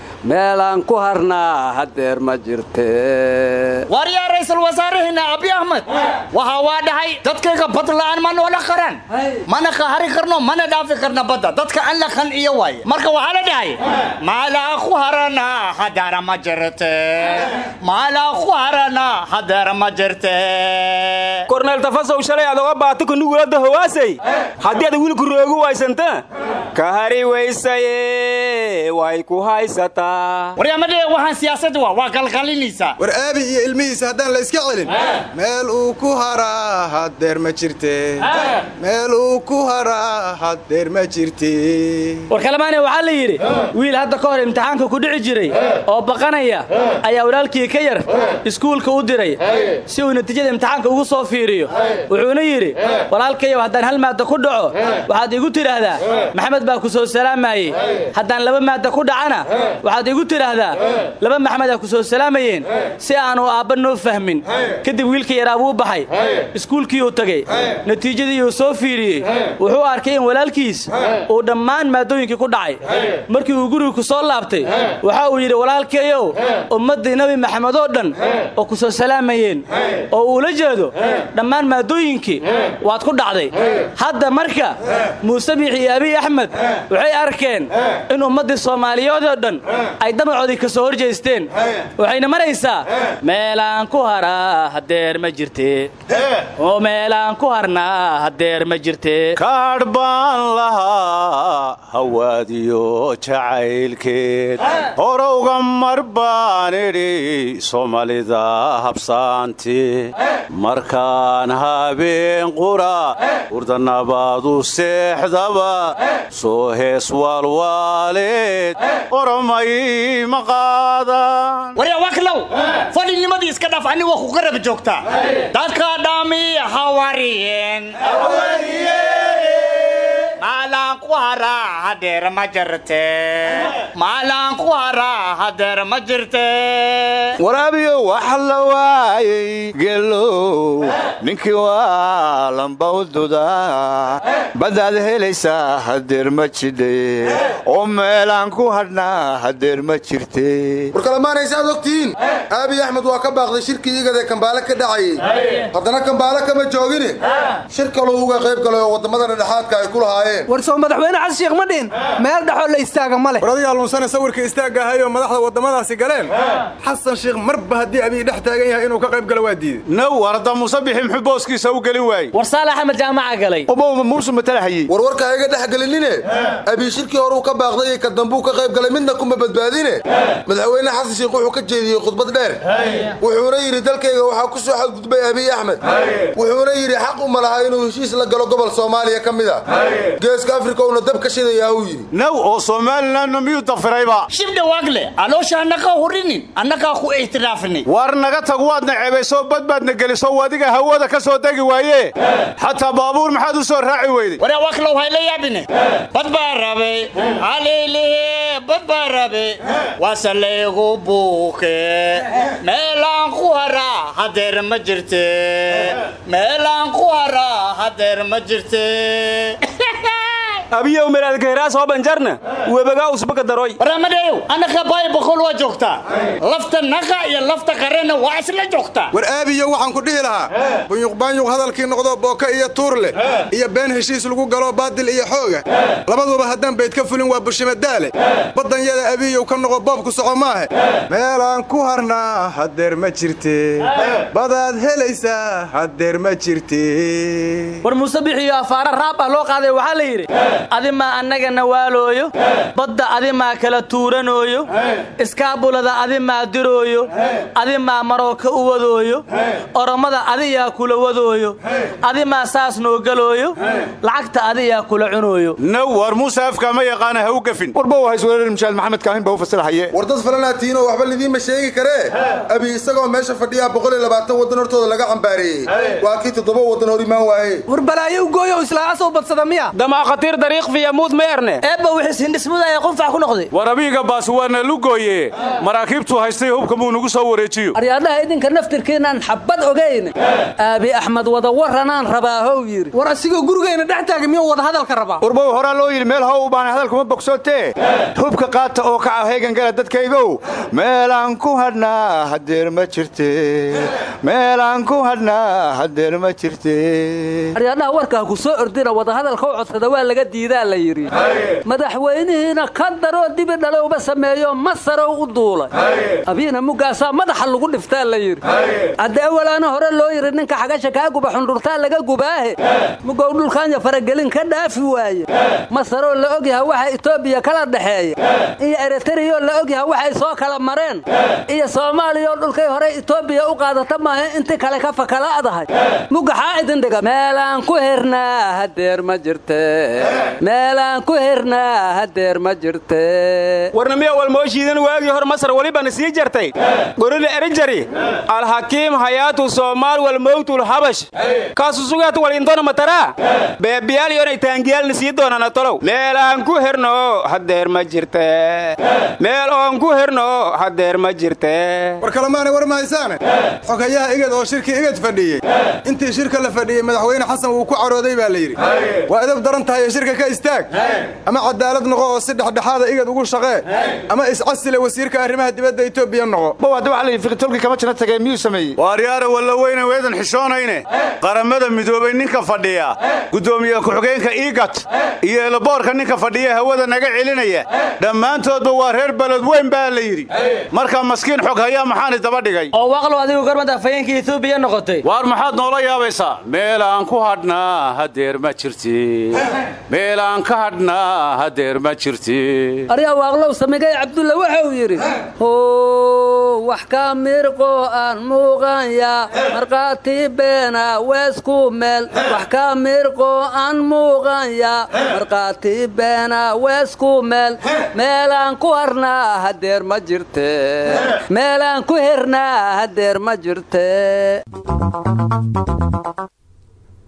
meelaan ku harnaa hadeer ma jirte. Waaryaa ra'iisul wasaaraheena abi ahmed. Waxa waa dhahay dadkayga bad la'aan ma noola qaran mana qahari karno mana dhaafi karna badda. Dadka aan la qanciyo waaye. Marka waxaa la dhahay maalaa ku harana hadeera ma jirte. Maalaa ku harana hadeera ma jirte. Korneel tafasow shalay adoga baata kunugulada hawaasay? Haddii aad wiilku roogu waysanta ka hari weysaye way ku haysataa waryamadhee waxaan siyaasadda waa waa galgalinaysaa war aabi iyo ilmihiisa haddaan la iska celin. Meel uu ku haraa hadeer ma jirte. Meel uu ku haraa hadeer ma jirte. War kalamaane waxaa la yidhi wiil hadda ka hor imtixaanka ku dhici jiray oo baqanaya ayaa walaalkii ka yar iskuulka u diray. Si uu natiijada imtixaanka ugu soo fiiriyo wuxuuna yidhi walaalkayow haddaan hal maadda ku dhaco waxaad igu tidhaahdaa maxamed baa ku soo salaamayey haddaan laba maadda ku dhacana waxaad igu tidhaahdaa laba maxmedaa ku soo salaamayeen. Si aanu aabba noo fahmin. Kadib wiilka yaraa buu baxay. Iskuulkii uu tegey natiijadii uu soo fiiriyey. Wuxuu arkay in walaalkiis uu dhammaan maadooyinkii ku dhacay. Markii uu guriga ku soo laabtay waxa uu yidhi walaalkayow ummaddii nebi maxamed oo dhan oo ku soo salaamayeen oo uula jeedo dhammaan maadooyinkii waad ku dhacday. Hadda marka muuse biix iyo abiy axmed waxay arkeen in ummaddii soomaaliyeed oo dhan ay damacoodii ka soo hor jeesteen waxayna maraysaa meelaan ku haraa hadeer ma jirte. Oo meelaan ku harnaa hadeer ma jirte. Kaadh baan lahaa hawaadiyo jacaylkeed. Horowga mar baan idhi soomaalida habsaanti. Markaan habeen qura urdanabaadu seexdaba. Soo hees waalwaaleed oromay ma qaadaan waryaa waklow fadhinimadii iska dhaaf ani waa ku garab joogtaa dadka dhami hawariyeen maalaan ku haraa hadeer ma jirte maalaan ku haraa hadeer ma jirte waraabiyo wax la waayey gelow ninkii waa lambawduda badaad helaysaa hadeer ma jidhe oo meelaan ku hadhnaa hadeer ma jirte war kalamaanaysa aad ogtihiin aabiy axmed waa ka baaqday shirkii igadae kambaale ka dhacayey haddana kambaale kama joogine. Shir kaluu uga qayb galay oo waddammada dhexaadka ay ku lahaayeen. War soo madaxweyne xasan sheekh ma dhihin meel dhexoo la istaaga ma leh. War adigaa lunsane sawirka istaagga ahay oo madaxda waddamadaasi galeen xasan sheekh marba haddii abiy dhex taagan yahay inuu ka qayb galo waa diiday now warda muuse bixi muxuu booskiisa u gelin waayey. War saale axmed jaamaca galay? Obowma muusu matalahayey war warka iga dhex gelinine abiy shirkii horuu ka baaqday iyo ka dambuu ka qayb galay midna kuma badbaadine? Madaxweyne xasan sheekh wuxuu ka jeediyey khudbad dheer. Wuxuuna yidhi dalkayga waxaa ku soo xadgudbay abiy axmed. Wuxuuna yidhi xaq uma laha inuu heshiis la galo gobol soomaaliya ka mid a geeska afrika uuna dab ka shidayaa uu yidhi. Now oo somalilanna miyuu dafirayba? Shibdha waagle aloosha annagaa hurinin annagaa ku ixtiraafnay war naga tag waadna ceebayso bad baadna geliso adiga hawada ka soo degi waaye. Xataa baabuur maxaad u soo raaci weyday. Waryaa waklow hayla yaabine. Bad baa rabay haliilihe bad baa rabe waase laygu buuke. Meelaan ku haraa hadeer ma jirte. Meelaan ku haraa hadeer ma jirte abiyow melaadkahiraas oo banjarna? Webagaa usbaka daroy. Barnaamijyow annaka baay boqol waa joogtaa lafta naqa iyo lafta qarena waa isla joogtaa war aabiyo waxaan ku dhihi lahaa bunyuqbaanyuq hadalkii noqdo booka iyo tuur leh iyo been heshiis lagu galo baadil iyo xooga. Labaduba haddaan bayd ka fulin waa bushimadaale baddanyada abiyow ka noqo boobku soco maahe meelaan ku harnaa haddeer ma jirte badaad helaysaa haddeer ma jirte war muuse bixiyo afaara raab ah loo qaaday waxaa la yidhi adimaa annagana waalooyo badda adimaa kala tuuranooyo iskaabulada adimaa dirooyo adimaa marooka u wadooyo orommada adiyaa kula wadooyo adimaa saas noo galooyo lacagta adiyaa kula cunooyo. Naw war muuse afka ma yaqaana ha u gafin. Warba waa isweerar mishaal maxamed kaahin baa u fasirahaye war dad falanaatiinoo waxba lidiinma sheegi karee abi isagoo meesha fadhiyaa boqol iyo labaatan waddan hortooda laga cambaareeyey waa kii toddoba waddan hor imaan waaye. War balaayo u gooyo islaacasow badsada miya war abiiga baas waana lugooye maraakiibtuu haystay hubka muu nagu soo wareejiyo. Aryaadhaha idinka naftirkiinaan xabad ogayn aabi axmed wada waranaan rabaa how yidhi. War asigoo gurigayna dhex taaga miyuu wada hadalka rabaa? Warbow horaa loo yidhi meel how u baana hadalkuma bogsootee. Hubka qaata oo kaca heegangala dadkaygow. Meelaan ku hadhnaa hadeer ma jirte meelaan ku hadhnaa hadeer ma jirte aryaadhaha warkaa ku soo ordina wadahadalka u codsada waa laga diidaa la yidhi. Madaxweynihiina ka daroo dibi dhalowba sameeyo masarow u duulay. Abiina mugaasaa madaxa lagu dhiftaa la yidhi. Haddee walaana hore loo yidhi ninka xagasha kaa guba xundhurtaa laga gubaahe. Mugow dhulkaanya faragelin ka dhaafi waaye. Masaroo la ogyaha waxa etoobiya kala dhexeeya iyo eritariyo la ogyaha waxay soo kala mareen. Iyo soomaaliyaoo dhulkay horey etoobiya u qaadata maaha inti kale ka fakala'dahay mugaxaa idin dhiga meelaan ku hirnaa hadeer ma jirte meelaan ku hirnaa hadeer ma jirte. Warnamiya walmooshiidan waagii hor masar welibana sii jartay gorila erijari alxakiim hayaatu soomaal walmowtul habash. Kaasu sugaat walintona mataraa beebiyaal yonay taangiyaalna sii doonana tolow. Meelaan ku hirno hadeer ma jirte. Meel oon ku hirno hadeer ma jirte. War kalemaanay war mahaysaane xogayaha igad oo shirkii igad fadhiyey. Intii shirka la fadhiyey madaxweyne xasan wuu ku carooday baa la yidhi. Waa edab daran tahay ee shirka ka istaag ama cadaalad noqo oo si dhexdhexaada igad ugu shaqee ama iscasile wasiirka arrimaha dibadda etoobiya noqo. Bow hadda waxa la yidhi fiqitolkii kama jina tagee miyuu sameeyey? Waaryaara walla weyne weedan xishoonayne. Qaramada midoobay ninka fadhiya. Guddoomiye ku-xigeenka iigat iyo eloboorka ninka fadhiya hawada naga celinaya dhammaantoodba waa reer beled weyn baa la yidhi. Marka maskiin xog hayaa maxaani daba dhigay. Oo waaqlow adigu gormada afhayeenkii etoobiya noqotay. Waar maxaad noola yaabaysaa? Meelaan ku hadhnaa hadeer ma jirti meelaan ka hadhnaa hadeer ma jirti. Aryaa waaqlow samigay cabdulla wuxuu yidhi hoo wax ka mirqo aan muuqanya markhaati beena weesku meel. Wax ka mirqo aan muuqanya markhaati beena weesku meel. Meelaan ku harnaa hadeer ma jirte. Meelaan ku hirnaa hadeer ma jirte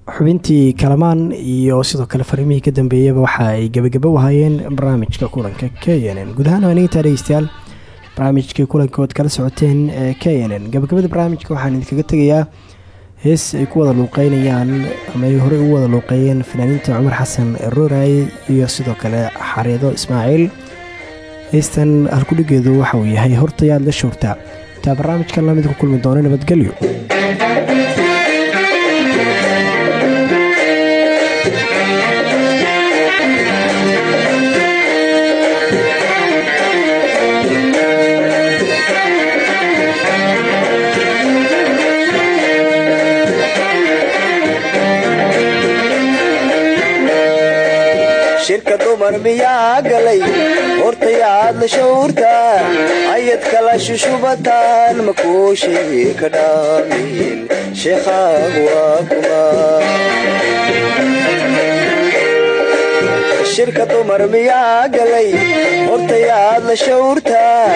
xubintii kalamaan iyo sidoo kale fariimihii ka dambeeyaba waxa ay gebagabo wahaayeen barnaamijka kulanka k n n. Guud ahaan waanigintaa dhegeystayaal barnaamijkii kulanka ood kala socoteen ee k n gabagabada barnaamijka waxaan idinkaga tegayaa hees ay ku wada luuqeynayaan ama ay horey ugu wada luuqeeyeen fanaaniinta cumar xasan rooraay iyo sidoo kale xareedo ismaaciil. Heystan halkudhigeedu waxa uu yahay hortayaad la shoogtaa intaa barnaamijkan la mid ku kulmi doona nabadgelyo dumar miyaa galay hortayaad la shawrtaa ayad kala shushubataan makuushii ka dhaamin sheekhaag waa kuma shirka dumar miyaa galay hortayaad la shawrtaa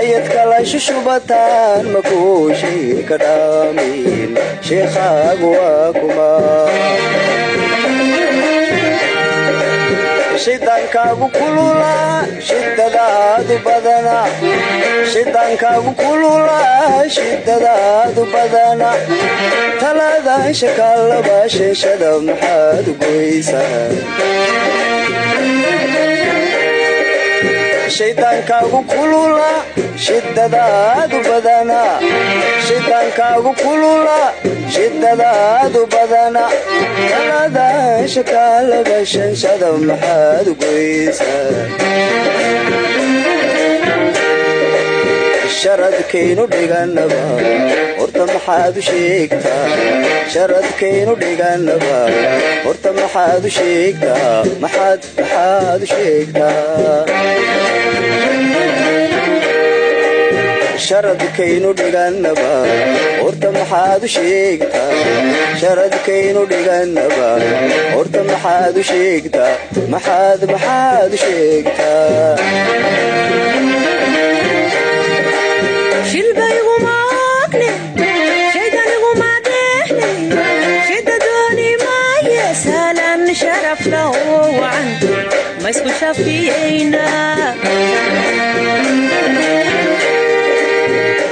ayad kala shushubataan makuushii ka dhaamin sheekhaag waa kuma shidaankaagu kulula shidadaadu badana shidaankaagu kulula shidadaadu badana talaadaasha kaalaba sheeshada maxaad goysaa shaydaankaagu kulula shidadaadu badana shidaankaagu kulula shidadaadu badana taladaasha kaalaba shanshada maxaad goysaa sharadkaynu dhiganaba horta maxaad u sheegtaa? Sharadkaynu dhiganaba horta maxaad u sheegtaa? Maxaad maxaad u sheegtaa? Sharadkaynu dhiganaba horta maxaad u sheegtaa? Sharadkaynu dhiganaba horta maxaad u sheegtaa? Maxaad maxaad u sheegtaa maisku shafiyeynaa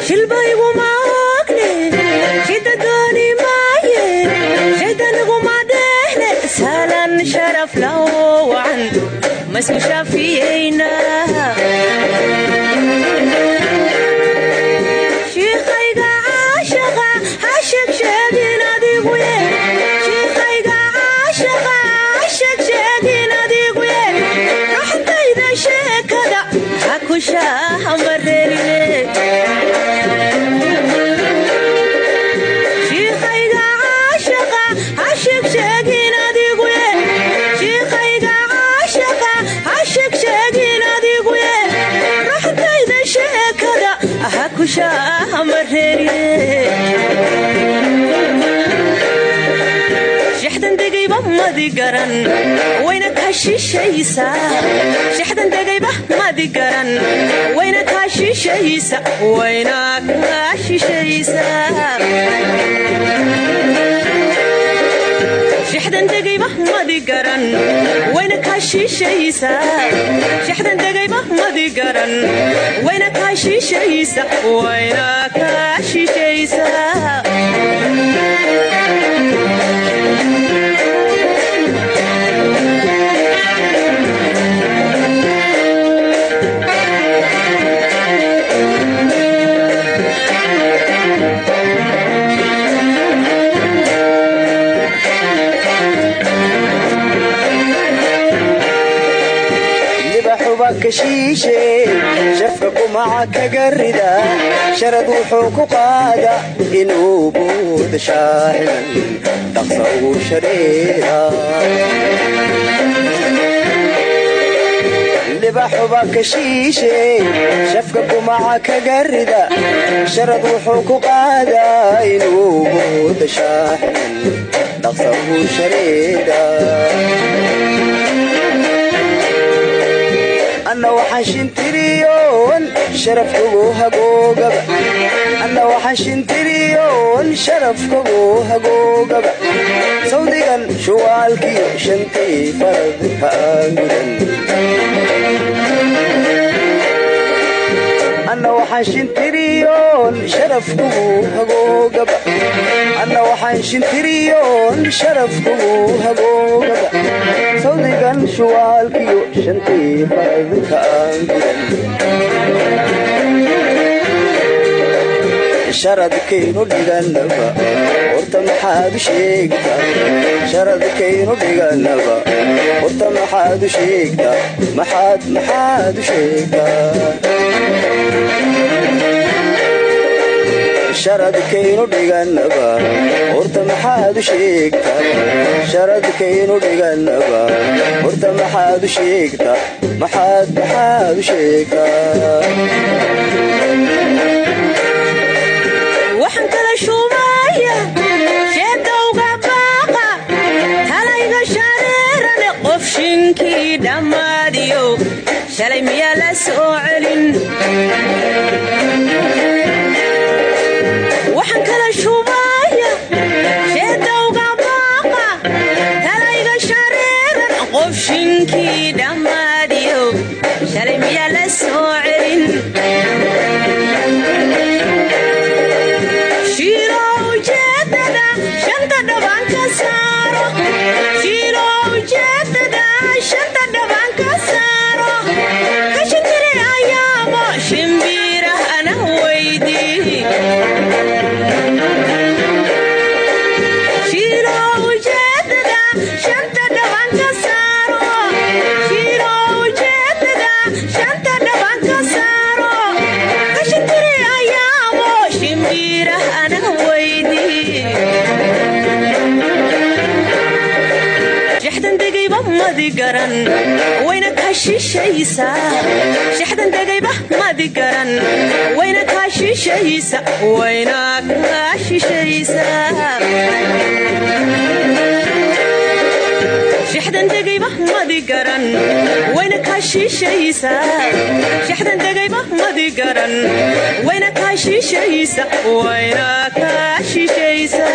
shilbaygu maagne shida dooni maaye shaydaniguma dheehne saalan sharaf lao shaahamarerine shixdan degayba madi garan wayna kaa shishaysaa shixdan degayba madi garan wayna kaa shishaysa wayna kaa shishaysaa shixdan degayba madi garan wayna kaa shishaysaa shixdan degayba madi garan wayna kaa shishaysa wayna kaa shishaysaa libaxuba ka shiishe shafka kumaca kaga rida sharad wuxuu ku qaada inuu buuda shaaxilan dhaqsa shareera libaxuba ka shiishe shafka kumaca kaga rida sharad wuxuu ku qaada inuu buuda shaaxilan dhaqsa shareera anna waxaan shintiriyoon sharafkagu hagoogaba. Anna waxaan shintiriyoon sharafkagu hagoogaba. Sawdigan shuwaalkiyo shantii faradka aangudan anna waxaan shintiriyoon sharafkagu hagoogaba. Sawdigan shuwaalkiyo shantii faradka aangudan sharadkaynu dhiganaba horta maxaad u sheegtaa sharadkaynu dhiganaba horta maxaad u sheegtaa maxaad maxaad u sheegtaa sharadkaynu dhiganaba horta maxaad u sheegtaa sharadkaynu dhiganaba horta maxaad u sheegtaa maxaad maxaad u sheegtaa dhammaadiyo shalay miyaa la soo celin garan wayna kaa shiishaysa shaxdan degayba madi garan wayna kaa shiishaysa wayna kaa shiishaysa shaxdan degayba madi garan wayna kaa shiishaysa shaxdan degayba madi garan wayna kaa shiishaysa wayna kaa shiishaysa